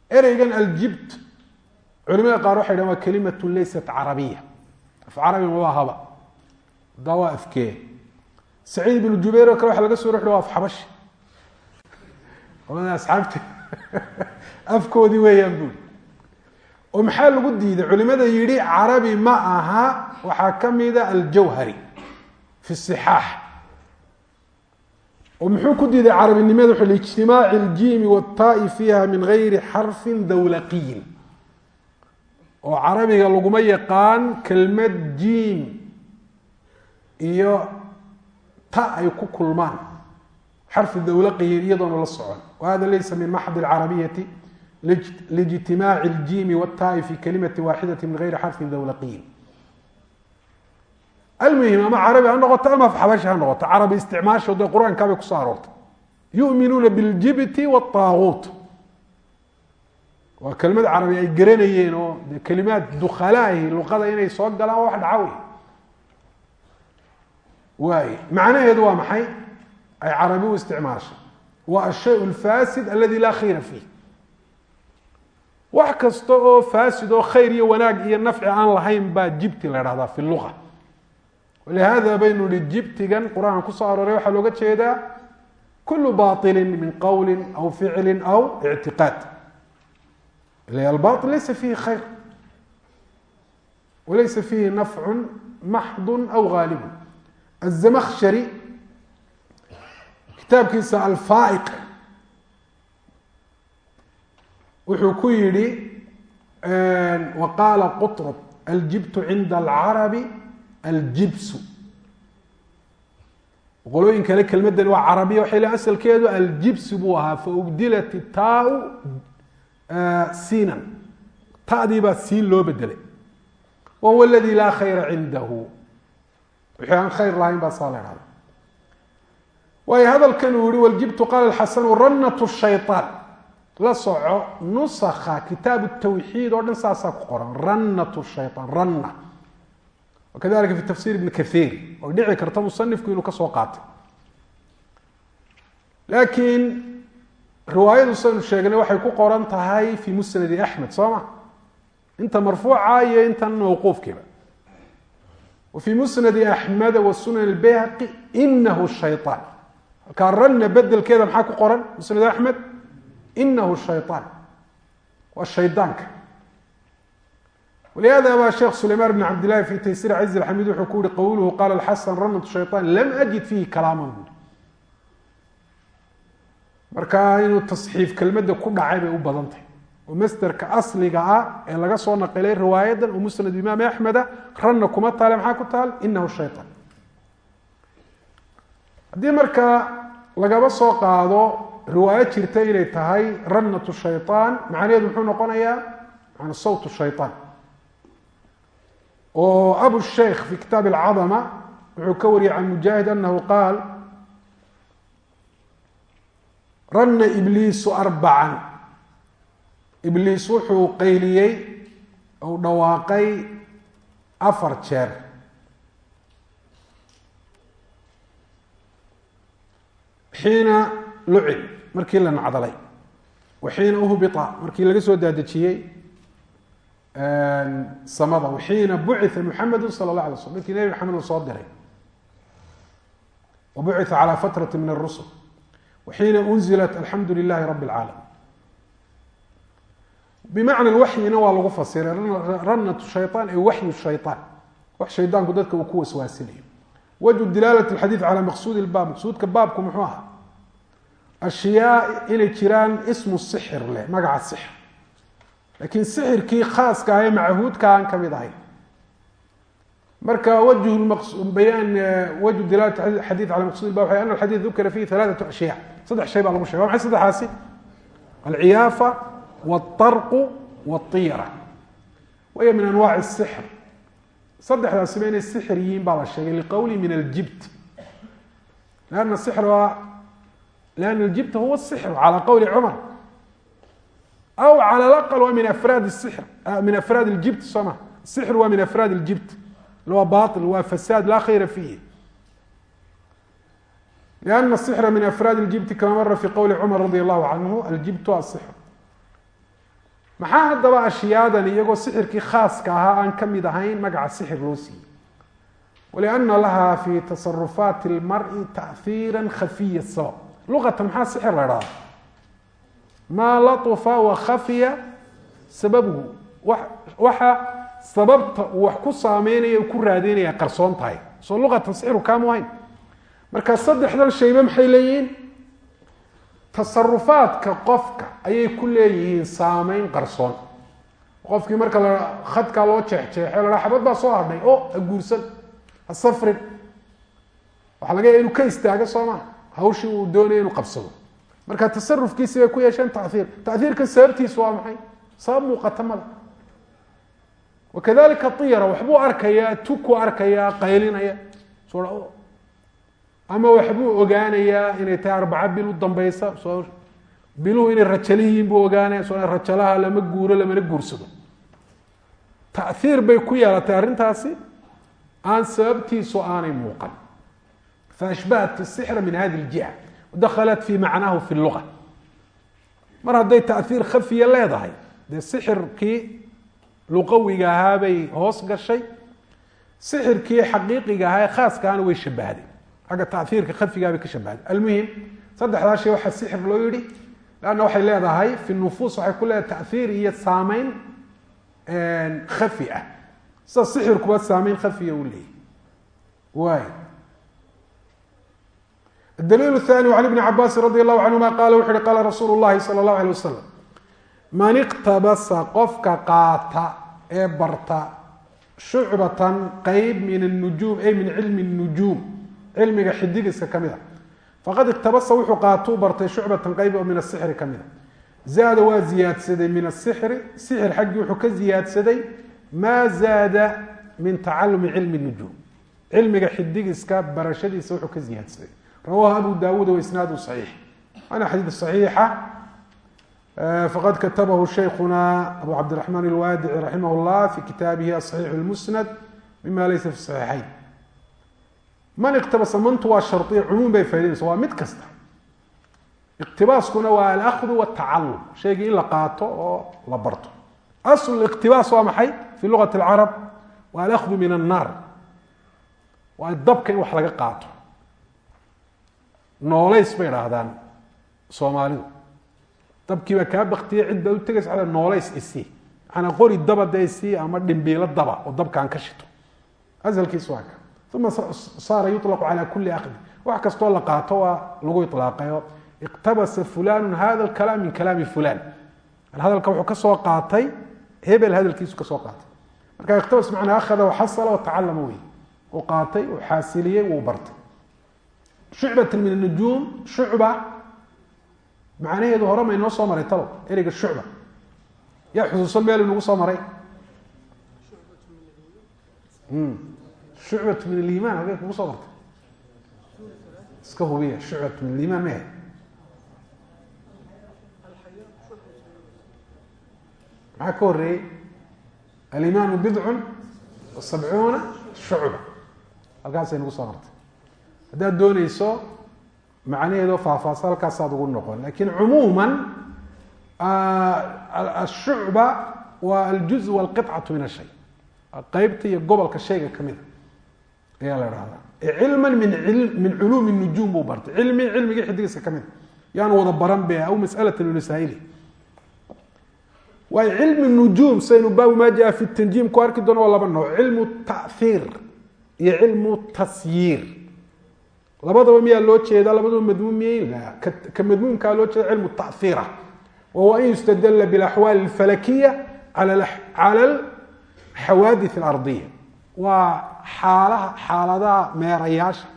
Ereygan aljibt culimada qaar waxay dhahan waa kalimatu laysat carabiya. Af carabi maba haba. Daa waa afkee saciid jubayr kale waxa laga soo waa af xabashi. Qolada asxaabta afkoodii weeyaan buuri oo maxaa lagu diiday? Culimada yidhi carabi ma aha waxaa kamida aljawhari fi sixaax. oo muxuu ku diiday carabinimada wuxu lijtimaaci iljiimi watai fiiha min gayri xarfin dawlaqiyin. oo carabiga laguma yaqaan kelmad jiim iyo ta ay ku kulmaan. Xarfi dawlaqiyin iyadoona la socon. Wahada laysa min maxdi alcarabiyati lijtimaaci iljiimi watai fi kalimati waaxidati min gayri xarfin dawlaqiyin almuhim ama carabi ha noqoto ama xabashi ha noqoto carabi isticmaasho dee qur'aankaabay ku soo aroortay yuminuuna biljibti wاطaaguut waa kelimad carabi ay garanayeen oo de kelimaad dukhalahi luqada inay soo galaan waa wax dhacawy waay macnaheedu waa maxay ay carabi u isticmaashay waa ashay lfasid aladi laa khayra fiih wax kasta oo fasid oo walihaada baynu ihi jibtigan qur'aanka ku soo arooray waxaa looga jeedaa kulu bailin min qawli aw ficli aw ictiqaad ila albail laysa fiihi khayr walaysa fiihi nafcu maxdu aw gaalibu azamakshari kitaabkiisa alfaaiq wuxuu ku yihi waqaala qutrb aljibt cinda alcarabi aljibsu. Qolooyin kale kelmadan waa carabiya waxay leeyn asalkeedu aljibsu buu ahaa faugdilat itaau siinan. Ta'dii baa siin loo bedelay. Wa huwa laa khayra cindahu. Wixii aan khayr lahayn baa saa la hahda waayo hadalkan uu yihi waljibtu qaala xasanu ranatu shayطaan la soco nusaka kitaabu tawxiid oo dhan saasaa ku qoran. Ranatu shayaan ranna wakadalika fi tafsir ibn kaiir oy dhici karta musanifku inuu ka soo qaatay laakiin riwaayadu saynu sheegnay waxay ku qoran tahay fi musnadi axmed soo ma inta marfuuca iyo intan mawquufkiiba wafii musnadi axmeda wa sunan bayhaqi inahu shayaan halkaa ranna bedelkeeda maxaa ku qoran musnad axmed wlihada baa sheekh sulaymaan bn cabdilahi fi taysir caiz alxamiid wuxuu ku yihi qawluhu qaala xasan ranat shayaan lam ajid fiihi kalaaman buui markaa inuu tasxiif kelmadda ku dhacay bay u badan tahay oo masderka asliga ah ee laga soo naqilay riwaayadan oo musnad imaam axmeda ranna kuma taale maxaa ku taal inahu shayaan haddii markaa lagaba soo qaado riwaayo jirta inay tahay ranatu shayaan macnaheedu muxuu noqonayaa maana sawtu shayaan oo abu sheikh fi kitaab اlcadama wuxuu ka wariyay can mujaahid anahu qaal rana ibliisu arbacan ibliis wuxuu qayliyey ou dhawaaqay afar jeer. Xiina lucin markii la nacdalay. Wa xiina uhbita markii laga soo daadejiyey samada waxiina bucia muxamedu sala la alay sl ninkii nebi maxamed la soo diray. Wabucia calaa fatrati min arusul waxiina unzilat alxamdu lilahi rabi اlcaalamin bimacna waxyina waa lagu fasiray. Ranat shayaan ay waxyu shayaan wax shaydaanku dadka uu ku waswaasinayo. Wajhu dilaalat alxadiid calaa maqsuud ilbaab maqsuudka baabku muxuu ahaa? Ashyaa inay jiraan ismu sixir leh magaca sixir laakiin sixirkii khaaska ah ee machahuudka aan ka mid ahayn marka wajh bayaan eh, wajhu dilaalat xadiid ala maqsuud ba way ana xadiid dukira fihi alaatat ashyaa. Saddex shay baa lagu shegay maxay saddexaasi. Alciyaafa waltarqu walطiyara waya min anwaac sixr saddexdaasiba inay sixir yihiin baa la sheegay liqowli min aljibt. Ana sira liana aljibta huwa sixru calaa qowli cumar aw calى alaqal waa min afraad الsixr min afraad اljibt soo ma sixr waa min afraad اljibt waa bail waa fasaad laa khayra fiihi لأن الصحر من أفrاad الجiبت kama mara في qowli cmر radي الlahu canhu aljibt الصحr maxaa haddaba ashiyaadan iyagoo sixirkii khaaska ahaa aan ka mid ahayn magaca sixir loo siiyey waliana laha fi tasarufaati اlmari taأhiira khafiya sabab luqata maxaa sixir la dhahda maa laطfa wakhafiya sababuhu. Waxa sababta uu wax ku saameynaya ku raadeynaya qarsoon tahay. Soo luqatan sixiru kaamu ahayn. Marka saddexdan shayba maxay leeyihiin? Tasarufaadka qofka ayay ku leeyihiin saameyn qarsoon. Qofkii marka la khadkaa loo jeexjeexo la xabad baa soo hadhay o ha guursan ha safrin. Waxaa laga yaha inu ka istaago soo maa hawshii uu doonaya inuu qabsado marka tasarufkiisi bay ku yeesheen taiir taiirkan sababtiisu waa maxay? Sabab muuqata mada wakadalika iyara waxbuu arkayaa tuku arkayaa qaylinaya ama waxbuu ogaanayaa inay tahay arbaca bil u dambeysa biluhu inay rajalihiin buu ogaanaya so rajalaha lama guuro lamana guursado. Taiir bay ku yeelatay arrintaasi aan sababtiisu aanay muuqan. Faashbahat sixra min hadi ljiha dakhalat fi macnaahu fi lua mar hadday taiir khafiya leedahay dee sixirkii luqawiga ahaa bay hoos gashay sixirkii xaqiiqiga ahaa ee khaaskaana way shabahday xagga taiirka khafigaa bay ka shabahday almuhim saddexdaa waxaa sixir loo yihi lanna waxay leedahay fi nufuus waxay ku leedahay taiir iyo saameyn khafi ah sida sixirkuba saameyn khafiya u leeyahy waay daliil hani an ibni cabaasi radi allahu canhuma qaala wuxu uhi qaala rasuulu llahi sala allahu alay wasalam man iqtabasa qofka qaata ee barta shucbatan qeyb min anujuum ay min cilmi nujuum cilmiga xidigiska ka mid a faqad iqtabasa wuxuu qaatuu bartay shucbatan qeyb oo min asixri ka mid a zaada waa ziyaadsaday min asixri sixir xaggii wuxuu ka ziyaadsaday maa zaada min tacalumi cilmi nujuum cilmiga rawahu abu dawuud waisnaadu صaxiix waana xadiid صaxiixa faqad katabahu shaykuna abu cabdiraxmaan ilwaadici raximah llah fi kitaabihi aصaxiix اlmusnad mima laysa fi صaxiixayn man iqtabasa mantu waa shariya cumuum bay faaidaysa waa mid kasta iqtibaaskuna waa alahdu wاtacalum shaygii in la qaato oo la barto asl iqtibaas waa maxay fi lugati اlcarab waa alahdu min الnaar waa dabka in wax laga qaato noolays bay idhaahdaan soomaalidu. Dabkiibaa kaa baktiye cid baa u tegaysa noolays isi maanaa qori daba dee isi ama dhimbiilo daba oo dabkaan ka shito. Asalkiis waa ka. Uma saara yulaqu calaa kulli akdi wax kastoo la qaato waa lagu ilaaqayo iqtabasa fulanu hada kalaam min kalaami fulan hadalka wuxuu ka soo qaatay hebel hadalkiisu ka soo qaatay. Marka iqtabas manaa ahada xasala tacalama wey uu qaatay uu xaasiliyey uu bartay shucbata min anujuum shucba. Macnaheedu hore ma inoo soo maray talo ereyga shucba. Yaa xusuusan meel inagu soo maray. Shucbatu min aliimaan halkay kugu soo martay. Iska hubiya shucbatu min aliimaan mehe maxaa ka horeeyey alimaanu bidcun wa sabcuuna shucba. Halkaasay nagu soo martay haddaad dooneyso macnaheedo faahfaahsa halkaasaad ugu noqon. Lakin cumuuma ashucba waa aljuz walqicatu min ashay qeybta iyo gobolka shayga kamida ayaa la dhahdaa cilma min min culuumi nujuum buu bartay. Cilmi cilmigii xidigiska kamida yaan wada baran be aw masalata limasaa'ili waayo cilmi nujuum saynu baabu maa jaa fi tanjiim ku arki doono waa laba nooc. Cilmu tahiir iyo cilmu tasyiir labadaba miyaa loo jeeda labadaba madmuum miyey la ka madmuumkaa loo jeeda cilmu tahiira wahuwa an yustadala bilaxwaali alfalakiya cala xawaadith alardiya waa xaalaha xaaladaha meerayaasha.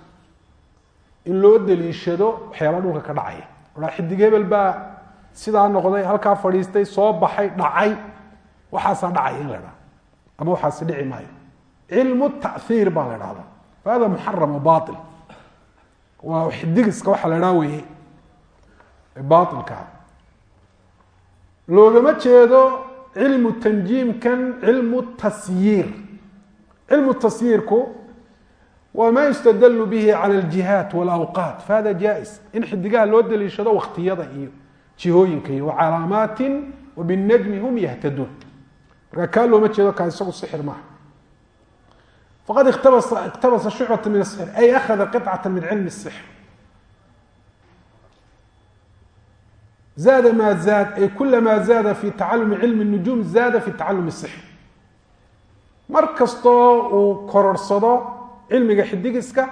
In loo daliishado waxyaaba dhulka ka dhacaya. A xidig baa sidaa noqday halkaa fadhiistay soo baxay dhacay. Waxaasaa dhacaya in la dhaha ama waxaasi dhici maayo. Cilmu tahiir baa la dhahdaa hada muxaram bail waa xidigiska waxaa la dhaha weye bailkaa loogama jeedo cilmu tanjiimkan cilmu tasyiir. Cilmu tasyiirku waa maa yustadlu bihi cala aljihaat walawqaat fahada jaa-is. In xidigaha loo daliishado waktiyada iyo jihooyinka iyo wacalaamaatin wabinajmi hum yahtaduun markaa kaa looma jeedo kaa isagu sixir maaha faqad ikhtabasa shucbata min asixr ay akhada qicata min cilmi sixr zaada maa zaad ay kulamaa zaada fi tacalumi cilmi nujuum zaada fi tacalumi sixr mar kastoo uu kororsado cilmiga xidigiska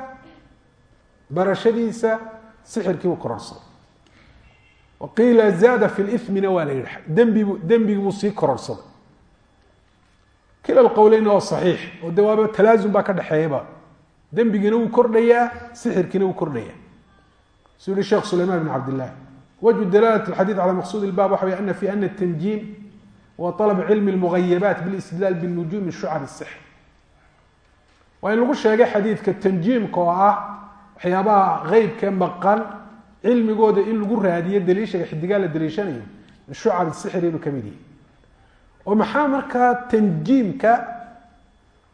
barashadiisa sixirkii uu kororsado waqiila zaada fi limina waa la yidhi dembibu dembigii buu sii kororsaday kila qowleyn waa saxiix oo de waaba talaasum ka dhexeeyaba dembigina wuu kordhayaa sixirkina wuu kordhaya suu sheekh sulayman bn cabdillaah wajhu dalaalati alxadiid cala maqsuud ilbaab waxa way ana fi ana tanjiim wa alab cilmi lmugayabaat bilistidlaal binujuum min shucab waa in lagu sheegay xadiidka tanjiimka oo ah waxyaabaha qeybka maqan cilmigooda in lagu raadiyo daliishaga xidigaa la daliishanayo min shucab inuu ka mid yahay oo maxaa markaa tanjiimka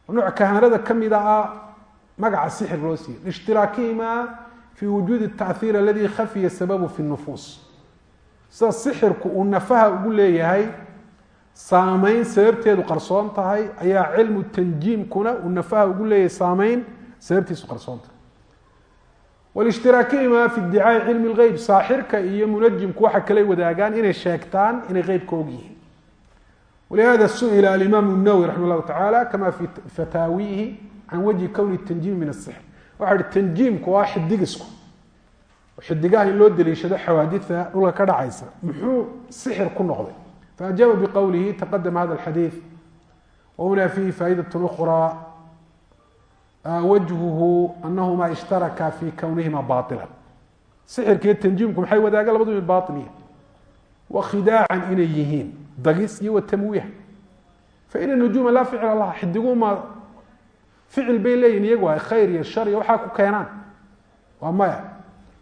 nooc kahanada kamida ah magaca sixir loo siiyey? Lishtiraakihima fii wujuudi tahiir aladi khafiya sababu fi nufuus. Sida sixirku uu nafaha ugu leeyahay saamayn sababteedu qarsoon tahay ayaa cilmu tanjiimkuna uu nafaha ugu leeyahay saamayn sababtiisu qarsoon tahay. Walishtiraakihima fi iddicaai cilmi lgeyb saaxirka iyo munajimku waxa kalay wadaagaan inay sheegtaan inay qeybka ogyihiin yihiin walihada suئila alimaam الnawwi raximah اllahu taعala kama fi fataawihi can wajhi kowni الtanjiim min الsixr waxa ihi tanjiimku waa xidigisku xidigaha in loo daliishado xawaadida dhulka ka dhacaysa muxuu sixir ku noqday faajaaba biqowlihi taqadama hada alxadiid wahuna fiihi faa'idat ukhraa wajhuhu anahuma ishtaraka fi kownihima baila sixirka iyo tanjiimku maxay wadaaga labadu mid bailiya wa khidaacan inay yihiin dagis iyo watamwiiha faina nujuuma laa ficla laha xidiguuma ficil bay leeyihiin iyagu ay khayr iyo shar iyo waxaa ku keenaan. Waa maya.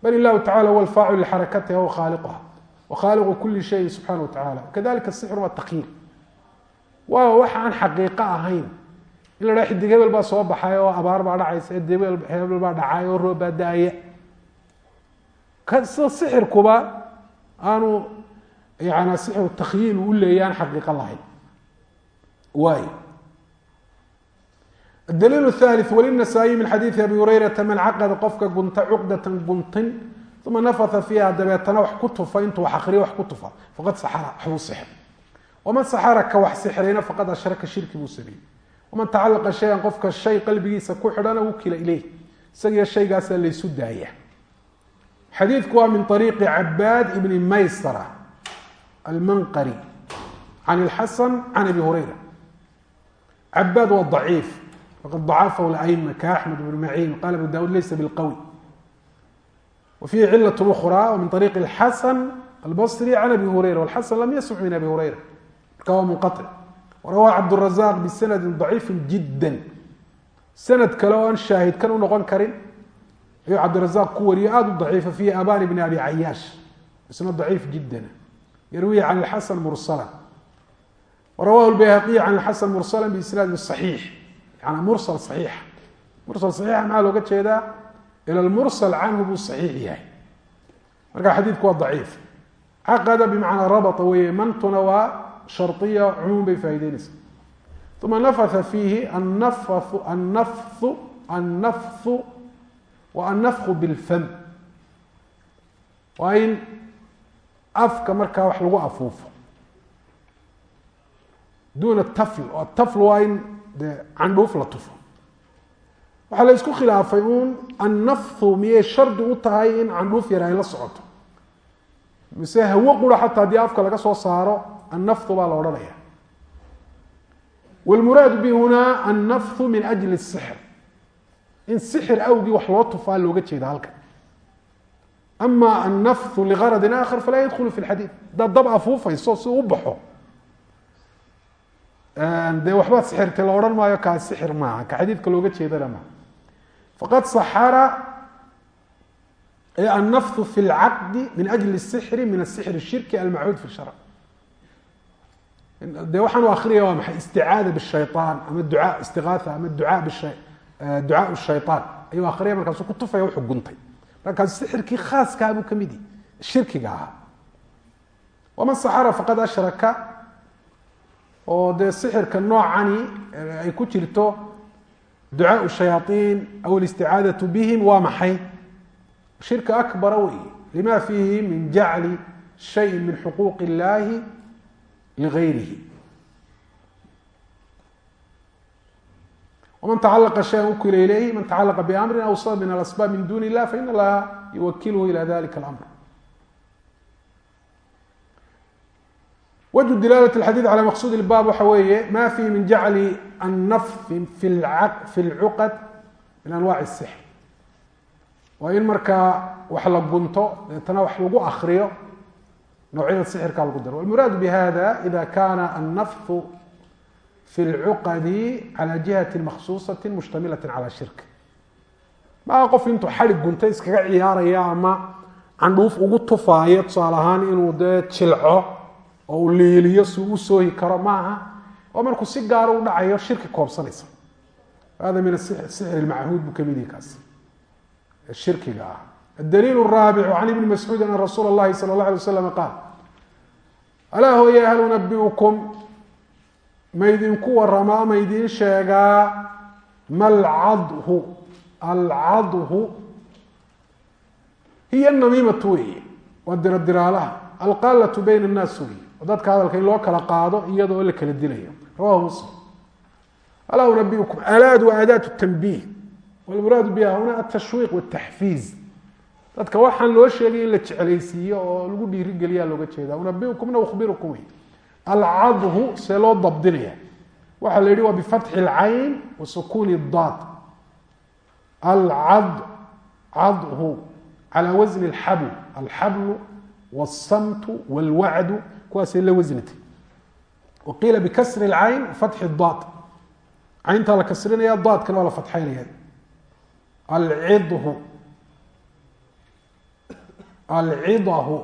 Bal illahu tacala huwa alfaacil lixarakatiha huwa khaaliquha wa khaaliqu kuli shayin subxana wa tacala kadalika asixru waa takyiir waa wax aan xaqiiqo ahayn. In la dhaha xidig soo baxay oo abaar baa dhacaysa xidig hebel baa dhacay oo roob baa da'aya. Sida sixirkuba aanu yani asixu takhyiil uu leeya xaqiiqo lahayn. Waay. Adaliil haali walinasaayi min xadiidi abi hurayrata man caqada qofka gunta cuqdatan guntin uma nafatha fiiha dabeetana wax ku tufa intuu wax wax ku tufa. Faqad saxara waxbuu sixir. Waman saxara wax sixirayna faqad ashraka shirki buu sameeyey waman tacalaqa shayan qofka shay qalbigiisa ku xidhana wukila ileyh. Isagiyo shaygaasaa laysu daaya. Xadiidku waa min ariiqi cabaad ibni maysara almanqari can اlxasan can abi hurayra cabaad waa ضaciif wqad ضacafahu اأma kaأxmed بn maciin qala abu dawud laysa bاlqwi wa fiihi cilaة أkrى min طariiqi الxasan albصri can abi hurayra wاlxasan lam yasmc min abi hurayra marka waa munqaطc warawaa cabdالrazaq bisanadi ضaciifi jida sanad kale oo aan shaahidkan u noqon karin ayuu cabdirazaq ku wariye aada u ضaciifa fiihi abani bn abi cayaash isna ضaciif jidana yrwi an asan mursala warawahu bayhaqiy an xasan mursala bisnaadi aiix an mursal aiix mursal aiixa maxaa looga jeedaa ila mursal canhu buu saxiix yahay marka xadiidku waa daciif caqada bimacnaa rabaa weeye mantuna waa shariya cumuum bay faa'ideynaysa uma nafatha fiihi annafau annafhu annafhu wa annafku bilfam waa in afka markaa wax lagu afuufo. Duna tafl oo tafl waa in dee candhuuf la tufo. Waxaa la isku khilaafay uun annafhu miyay shardi u tahay in candhuuf yar ay la socoto? Mise hawo qura xataa haddii afka laga soo saaro annafhu baa la odhanaya. Wlmuraadu bi hunaa annafhu min ajli sixr. In sixir awgii wax loo tufaa looga jeeda halkan ama annafhu ligaradin aakhar falaa yadkhulu fi lxadiid haddaad dab afuufayso si u baxo de waxbaad sixirtay la odhan maayo kaa sixir maaha ka xadiidka looga jeedana maaha faqad saxara annafhu fi lcaqdi min ajli sixri min asixr shirki almacuud fi sharc de waxaan u akriyaya waa maxay isticaada bishayaan ama ducaa istigaaa ama ducaa ducaa shayaan ayuu akriyaya markaasu ku tufaya wuxuu guntay markaas sixirkii khaaskaha buu ka mid yahi shirkiga ahaa. Waman saxara faqad ashraka. Oo dee sixirka noocani ay ku jirto ducaau shayaaiin aw alisticaadatu bihim waa maxay? Shirka akbara wey lima fiihi min jacli shayin min xuquuq illahi ligayrihi waman tacalaqa shayan ukila ilayhi man tacalaqa biamrin aw sabab min alasbaab min duni illah fain allaha yuwakilhu ila dalika alamr wجه dilaalة الxadيiث عalى maqsud الbab waxa weeye ma fihi min jacli الnafhi fi اlcuqad min anwaع الsxr waa in markaa wax la gunto deetana wax lagu akriyo noocyada sixirkaa lagu daro wاlmuraad bhada إida kana الnafhu fi اlcuqadi calى jihaةi maksuusaة mushtamilaة calى shirk maa qof intuu xadi gunta iskaga ciyaaraya ama candhuuf ugu tufaayo tusaale ahaan inuu dee jilco oo uu liiliyo si u soohi karo maaha oo markuu si gaaro u dhacayo shirki koobsanaysa hada min sixr machuud buu kamid yahi kaas shirkiga ah adaliil raabicu can ibni mascuudi an rasuula اllahi salى اllah alay waslam qaal alaa hooye hal unabiukum maydinku warama maydin sheegaa ma alcadhu. Hiy namiimatu weeye waa diradiraalaha alqaalatu bayna الnaas wey dadka hadalka in loo kala qaado iyadoo la kala dilayo. Rawahu muslim. Alaa unabiukum alaad wa tanbiih. Wlmuraadu biha huna atashwiiq wataxfiiz dadka waxaan loo sheegay in la jeclaysiiyo oo lagu dhiirigeliyaa looga jeeda unabiukumna ukhbirukum wey alcadhu see loo dabdinaya waxaa la yihi waa bifatxi اlcayn wa sukuuni daad alcad cadhu calى wasni اlxabl alxablu wالsamt wاlwacdu kuwaasay la wasnitay waqiila bikasri اlcayn fatxi daad cayntaa la kasrinaya daadkana waa la fatxaynaya alcidhu alcidahu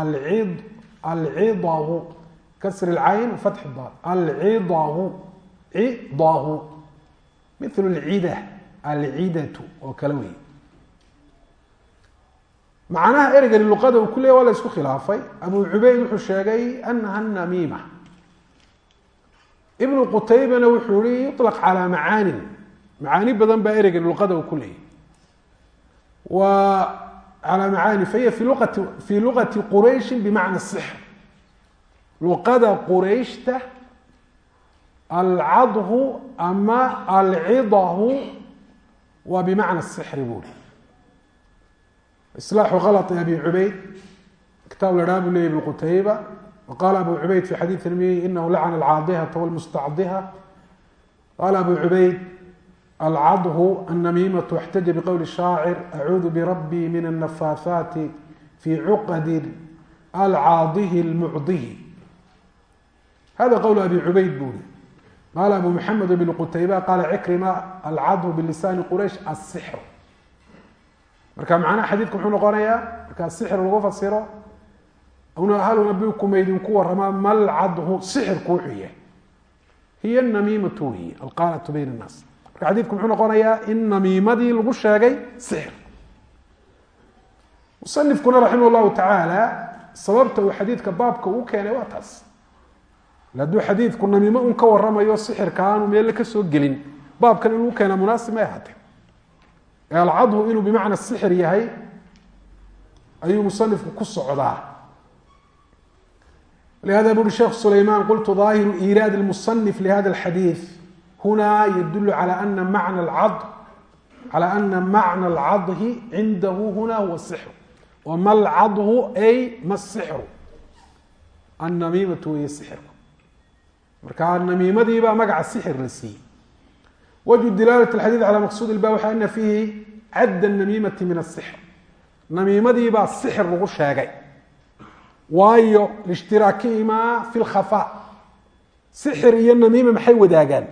alcid alcidahu kasr اcayn fatx daal alcidahu cidahu mil cida alcidatu oo kale wey macnaha ereygani luqada uu ku leeya waa la isku khilaafay abu cubayd wuxuu sheegay anaha namiima ibnu qutaybana wuxuu i yuطlaq calaa macaanin macaani badan baa ereygani luqada uu ku leeyahy wa alaa macaani fahiya fi luati fi luqati qurayshi bimacna sixr luqada qurayshta alcadhu ama alcidahu waa bimacna sixri buuli islaaxu khalai abi cubayd kitaab la dhaha buu leya ibn qutayba abu cubayd fi xadiid tirmidiy inahu lacana alcaadihata wlmustacdiha qala abu cubayd alcadhu annamiimatu اxtaja biqowli shaacir acuudu birabii min anafahaati fi cuqadi alcaadihi lmucdihi hada qowl abi cubayd buri qala abu mxamed bn qutayba qala cikrima alcadhu bilisani quraysh asixr marka macnaha xadiidku muxuu noqonayaa markaa sixir lagu fasiro hal unabikum maydinku waramaa malcadhu sixirku wuxuu yahay hiy namiimatu weyi alqaalatu bayna الnaas marka xadiidku muxuu noqonayaa in namiimadii lagu sheegay sixir musanifkuna raximah llahu tacaala sababta uu xadiidka baabka uu keenay waa taas hadduu xadiidku namiimo un ka waramayo sixirka aanu meelle ka soo gelin baabkan inuu keena munaasib may ahaatee ee alcadhu inuu bimacna sixir yahay ayuu musanifku ku socdaa lihada buri sheekh sulayman qultu ظaahiru iiraad اlmusanif lihada اlxadiiث huna yadul calى ana macna alcad calى ana macna alcadhi cindahu huna huwa sixr wama alcadhu ay ma sixru annamiimatu weeye sixirku marka namiimadiibaa magaca sixir la siiyey. Wajhu dilaalat alxadiid cala maqsuud ilba waxa ana fiihi cadd anamiimati min asixr namiimadiibaa sixir lagu sheegay. Waayo lishtiraakihima fi lkhafaa sixir iyo namiima maxay wadaagaan?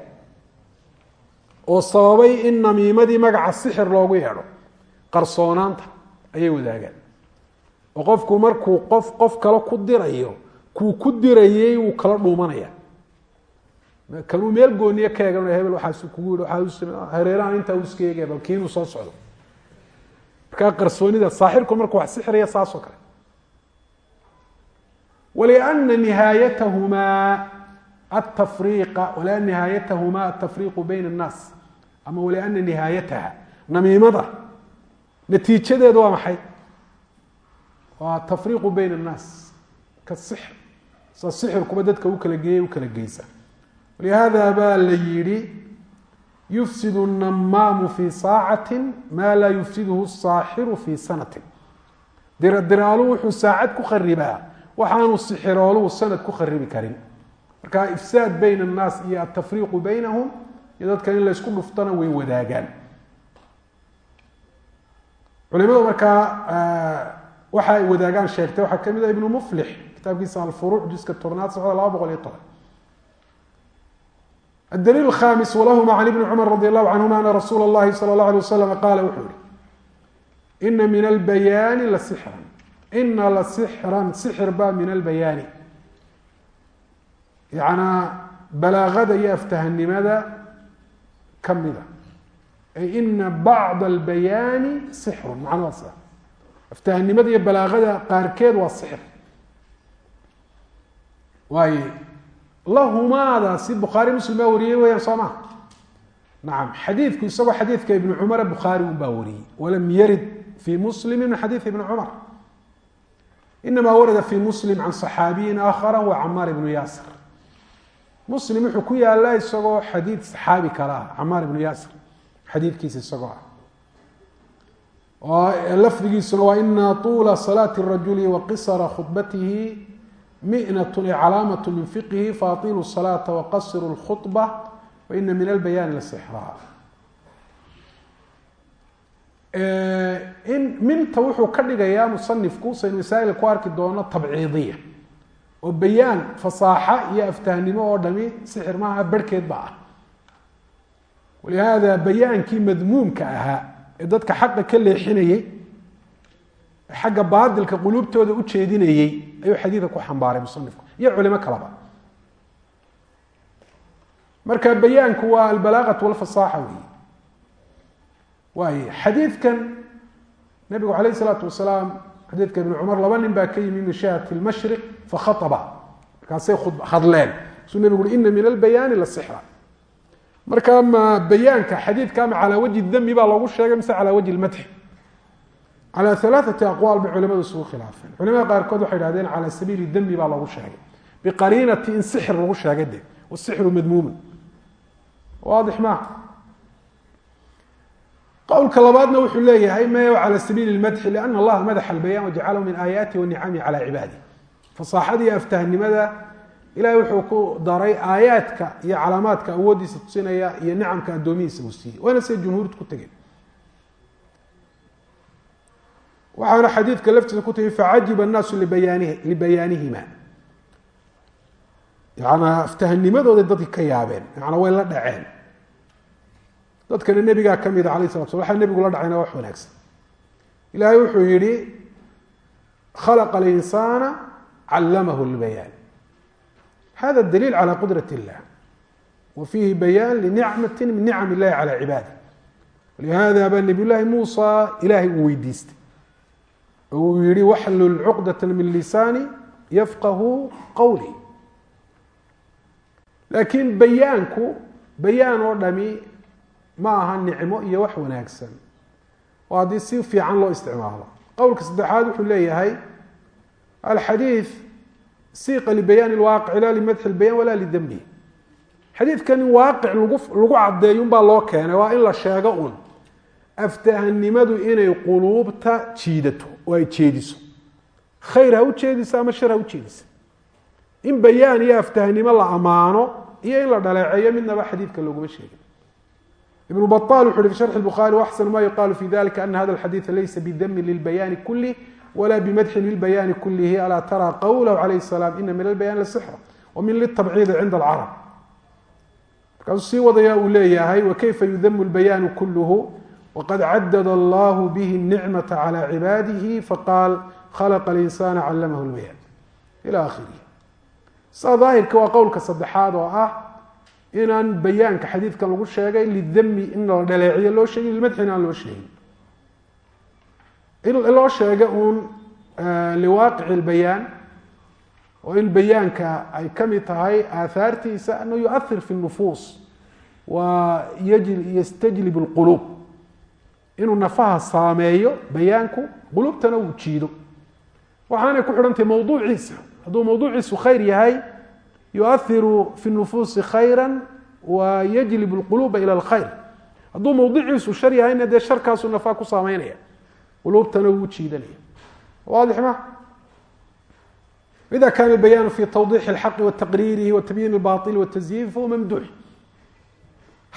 Oo sababay in namiimadii magaca sixir loogu yeedho. Qarsoonaanta ayay wadaagaan. Oo qofku markuu qof qof kale ku dirayo kuu ku dirayey wuu kala dhuumanaya kanuu meel gooniye ka eegan hebel waaas kugu wareerahan intaa iska eegaya bal kiinuu soo socdo. Markaa qarsoonida saaxirku marka wax sixiraya saasoo kale. Waliana nihaayatahumaa atafriiqa waliana nihaayatahumaa atafriiqu bayna annaas ama waliana nihaayataha namiimada natiijadeedu waa maxay? Waa tafriiqu bayna annaas ka sixir saa sixirkuba dadka u kala geeyay u kala geysa. lihada baa la yihi yufsid الnamaamu fi saacati ma laa yufsidhu الsaaxiru fi sanati diradiraalu wuxuu saacad ku kharibaa waxaanu sixirooluhu sanad ku kharibi karin marka ifsaad bayna annaas iyo atafriiqu baynahum iyo dadka in laysku dhuftana way wadaagaan culimadu markaa waxa ay wadaagaan sheegtay waxaa kamid ah ibnu muflix kitaabkiisa alfuruuc juska tobnaad safxada laba boqol iyo toban الdليل الخامس وlhma عن بن cمر رضي الله عنهma أن رsuuل الlahi صلى الله عليه وسلم qاla wuxuu yihi إna min البyاni laسحرا ina laسحرا سحر ba min البyاni yaعnaa balaagada iyo aftahanimada kamida ay ina bعض البyاni سحr macnadaas aftahanimada iyo balaagada qaarkeed waa sحr waay lahumaada si bukhaari muslim baa wariyey weyaan soo ma xadiidku isagoo xadiidka ibnu cumare bukhaari unbaa wariyey. Walam yarid fii muslimi xadiidi ibni cumar. Inamaa warada fii muslim can صaxaabiyin aakhara wa camaar ibnu yaasir. Muslim wuxuu ku yaalaa isagoo xadiid saxaabi kala ah, camaar ibnu yaasir. Xadiidkiisa isagoo ah. Oo lafdigiisuna waa ina tuula salaati rajuli wa qisra khudbatihi minat calaamaة min fiqhi faatilu الصalaaةa waqasiru الkhuطbة waina min albayaani lasixraa in minta wuxuu ka dhigayaa musanifku saynu masaa'il ku arki doono tabciidiya oo bayaan fasaaxa iyo aftahnimo oo dhami sixir maaha berhkeed ba ah walihaada bayaankii madmuumka ahaa ee dadka xaqa ka leexinayey xagga baadilka quluubtooda u jeedinayey ayuu xadiidka ku xambaaray musanifku iyo culimo kaleba. Marka bayaanku waa albalaaqatu walfasaaxa weyi waay xadiidkan nabigu calayh isalaatu wasalaam xadiidka ibnu cumar laba nin baa ka yimi min shihati lmashriq fakhaaba markaasay hadleen suu nebigu ui ina min albayaani la sixra. Marka ma bayaanka xadiidka ama calaa wajhi dami baa loogu sheegay mise calaa wajhi lmadxi calى alaaثati aqwaal bay culimadu isugu khilaafeen culimada qaarkood waxay hahdeen cala sabiili dami baa loogu sheegay biqariinati in sixir lagu sheegay de wasixru madmuumun waadix maaha qowlka labaadna wuxuu leeyahay me calى sabiili اlmadxi liana allaha madaxa albayan wajacalahu min aayaati wanicami calى cibaadi fasaaxada iyo aftahnimada ilahay wuxuu ku daray aayaadka iyo calaamaadka awooddiisa tusinaya iyo nicamka addoomihiisa uu siiyey waana siday jumhuurtu ku tegeen waxaana xadiidka laftiisa ku timi facajiba الnaasu libayaanihi libayaanihima yanaa aftahanimadooday dadki ka yaabeen yanaa way la dhaceen dadkana nebigaa ka mida alayh slat sla waxaa nebigu la dhacayna wax wanaagsan ilaahay wuxuu yihi khalaqa اlinsaana callamahu اlbayaan hada daliil calى qudrat اllah wa fiihi bayaan linicmati min nicam illahi calى cibaadih walihada baa nabiy llaahi muusa ilahay uu weydiistay uu yihi waxlul cuqdata min lisaani yafqahu qawli. Laakiin bayaanku bayaan oo dhami ma aha nicmo iyo wax wanaagsan. Oo haddii si fiican loo isticmaalo. Qowlka saddexaad wuxuu leeyahay alxadiid siiqa libayaan lwaaqic laa limadxi lbayan walaa lidambihi xadiidkan waaqic lagu lagu caddeeyo unbaa loo keenay waa in la sheego un aftahanimadu inay quluubta jiidato oo ay jeediso khayr ha u jeediso ama shar ha u jeediso in bayaan iyo aftahnimo la ammaano iyo in la dhaleeceeyo midnaba xadiidka looguma sheegin ibnu baal fi sharxi bukhaari waxsanu ma yuqaalu fi dalika ana hada alxadiida laysa bidami lilbayaani kulih wala bimadxin lilbayaani kulihi alaa tara qawlahu calayh salaam ina min albayaan lasixra wa min litabciidi cinda alcarab markaasuu sii wadaya uu leeyahay wakayfa yudamu lbayaanu kuluhu wqad cadad allah bih الnicmaة calى cibaadihi faqaal khalaqa اlinsana callamahu اlbayaan ilى akhirih saa daahirka waa qowlka saddexaad oo ah inaan bayaanka xadiidkan lagu sheegay lidami in la dhaleeciyo loo sheegin limadxin aan loo sheegin in loo sheega uun liwaaqici اlbayaan oo in bayaanka ay ka mid tahay aahaartiisa anhu yuahir fi الnufuus wa ystajlib اlquluub inuu nafaha saameeyo bayaanku qulubtana uu jiido waxaanay ku xidhantahy mawduuciisa hadduu mawduuciisu khayr yahay yuahiru fi nufuusi khayra wa yajlib اlquluuba ilى اlkhayr hadduu mawduuciisu shar yahayna dee sharkaasuu nafaha ku saameynaya quluubtana wuu jiidanaya waadix ma ida kana albayaanu fi tawdiixi اlxaqi wa taqriirihi wa tabyiin اlbaطili watasyiif fahuwa mamduux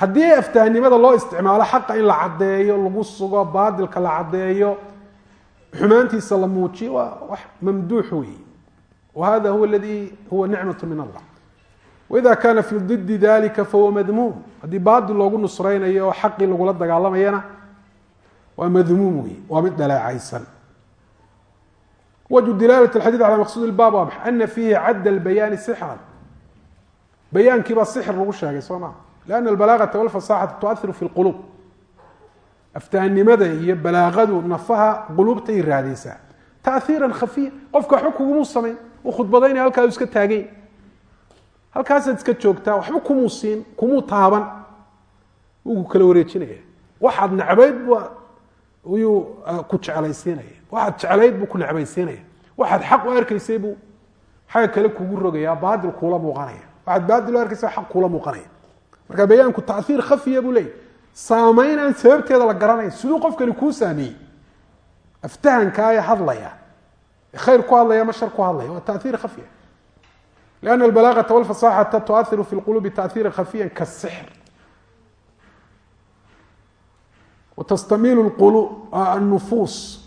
haddii aftahnimada loo isticmaalo xaqa in la caddeeyo lagu sugo baadilka la caddeeyo xumaantiisa la muujiyo waa wax mamduux weeye. Wahada huwa aladi huwa nicmatu min allah. Waida kaana fi didi dalika fahuwa madmuum. Haddii baadil loogu nusraynayo oo xaqii lagula dagaalamayana waa madmuum wey waa mid dhaleecaysan. Wajhu dilaalat alxadid cala maqsuud ilbaab waa maxa ana fiihi cadda albayaani sixran. Bayaankiibaa sixir lagu sheegay soo maha لأn الbalاغaةa والfasaxaةa tuأhiru fi اlqulub aftahnimada iyo balaaqadu nafaha qulubtay raadeysaa taأhiira khafiya qofka waxba kugumuu samayn u khudbadaynaya halkaa iska taagayn halkaasaad iska joogtaa waxba kumuu siin kumuu taaban wuu kala wareejinaya waxaad necbayd yuu ku jeclaysiinaya waxaad jeclayd buu ku necbaysiinaya waxaad xaq u arkaysay buu xagga kale kugu rogaya baadil kuula muuqanaya waxaad baadil u arkaysa xaq kuula muuqanaya marka bayaanku tacfiir khafiya buu leeyay saameyn aan sababteeda la garanayn siduu qofkani kuu saameeyey aftahankaa ee khayr ku hadlaya ma shar ku hadlaya. Waa taiir khafiya. Liana albalaaqata walfasaxata tuairu fi lqulubi taiira khafiya kasixr watastamiil annufuus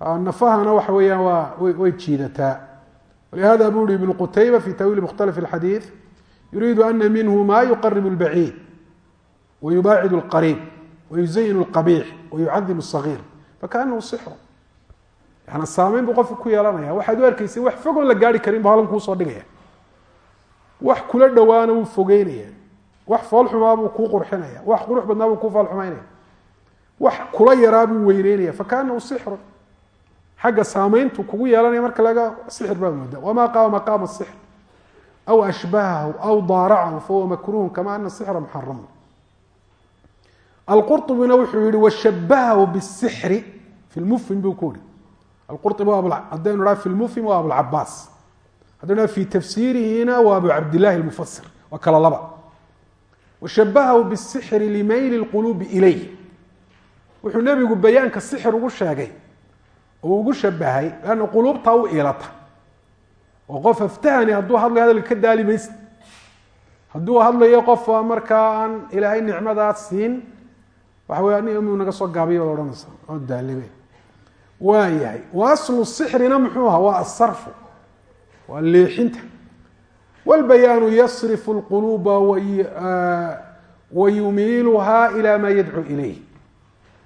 nafahana waxa weeyaan waa way jiidataa. Walihada buu yihi ibnu qutayba fi tawiili mukhtalif اlxadiid يريد أن minه ma يqرب البعيد ويباعد القريب ويزين القبيح ويعdim الصغير فكأنه صحر n saameyn buu qofka ku yeelanaya waxaad u arkaysay wax fogoon la gaari karin bu halan kuusoo dhigaya wax kula dhowaana wuu fogeynaya wax foolxumaa buu kuu qurxinaya wax qurux badnaa buu kuu foolxumaynaya wax kula yaraa buu weyneynaya fakaanahu sixrun xagga saameyntu kugu yeelanaya marka laga sixir baa mooda wamaa qaama maqaama sixr aw ashbahahu aw daaracahu fahuwa makruuhu kama ana sixra muxaramu alquribina wuxuu yihi washabahahu bisixri fi lmufhim buu ku yihi alquribi haddaynu dhaha fi lmufhim waa abulcabaas haddaynu dhaha fi tafsiirihina waa abu cabdillahi almufasir waa kala laba washabahahu bisixri limayli lquluubi ilayh wuxuu nebigu bayaanka sixir ugu sheegay oo ugu shabahay lanna quluubtaa u ilata oo qof aftahani hadduu hadlayo hadalka ka daali maysa hadduu hadlayo qof markaa aan ilaahay nicmadaas siin waxa wey ani imuu naga soo gaabiya baad odhanaysa oo daalibe waa yahay wa aslu sixrina muxuu ahaa? Waa asarfu. Waa leexinta. Wاlbayaanu yasrifu اlquluuba wayumiiluha ila ma yadcuu ilayh.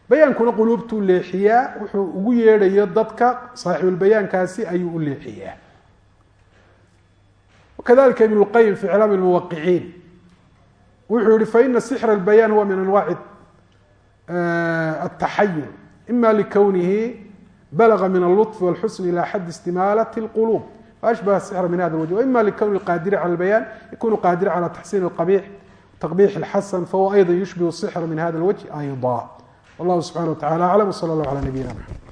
Bayaankuna quluubtuu leexiyaa wuxuu ugu yeedhayo dadka saaxibulbayaankaasi ayuu u leexiyaa wakadalika ibn اlqayim fi iclaam اlmuwaqiciin wuxuu yihi faina sixra اlbayaan huwa min anwaci الtaxayul ima likownihi balغa min اlطf wاlxusn ilى xad istimaalat اlquluub faashbaha sixra min hada اwجه وima likowni qaadiri calى اlbayaan yakunu qaadira calى taxsin اqabix taqbix اlxasan fahuwa ayضa yushbih الsixra min hada اlwجه ayضا والله سبحانه وتعالى أعلم وصلى الله على نبينا محمد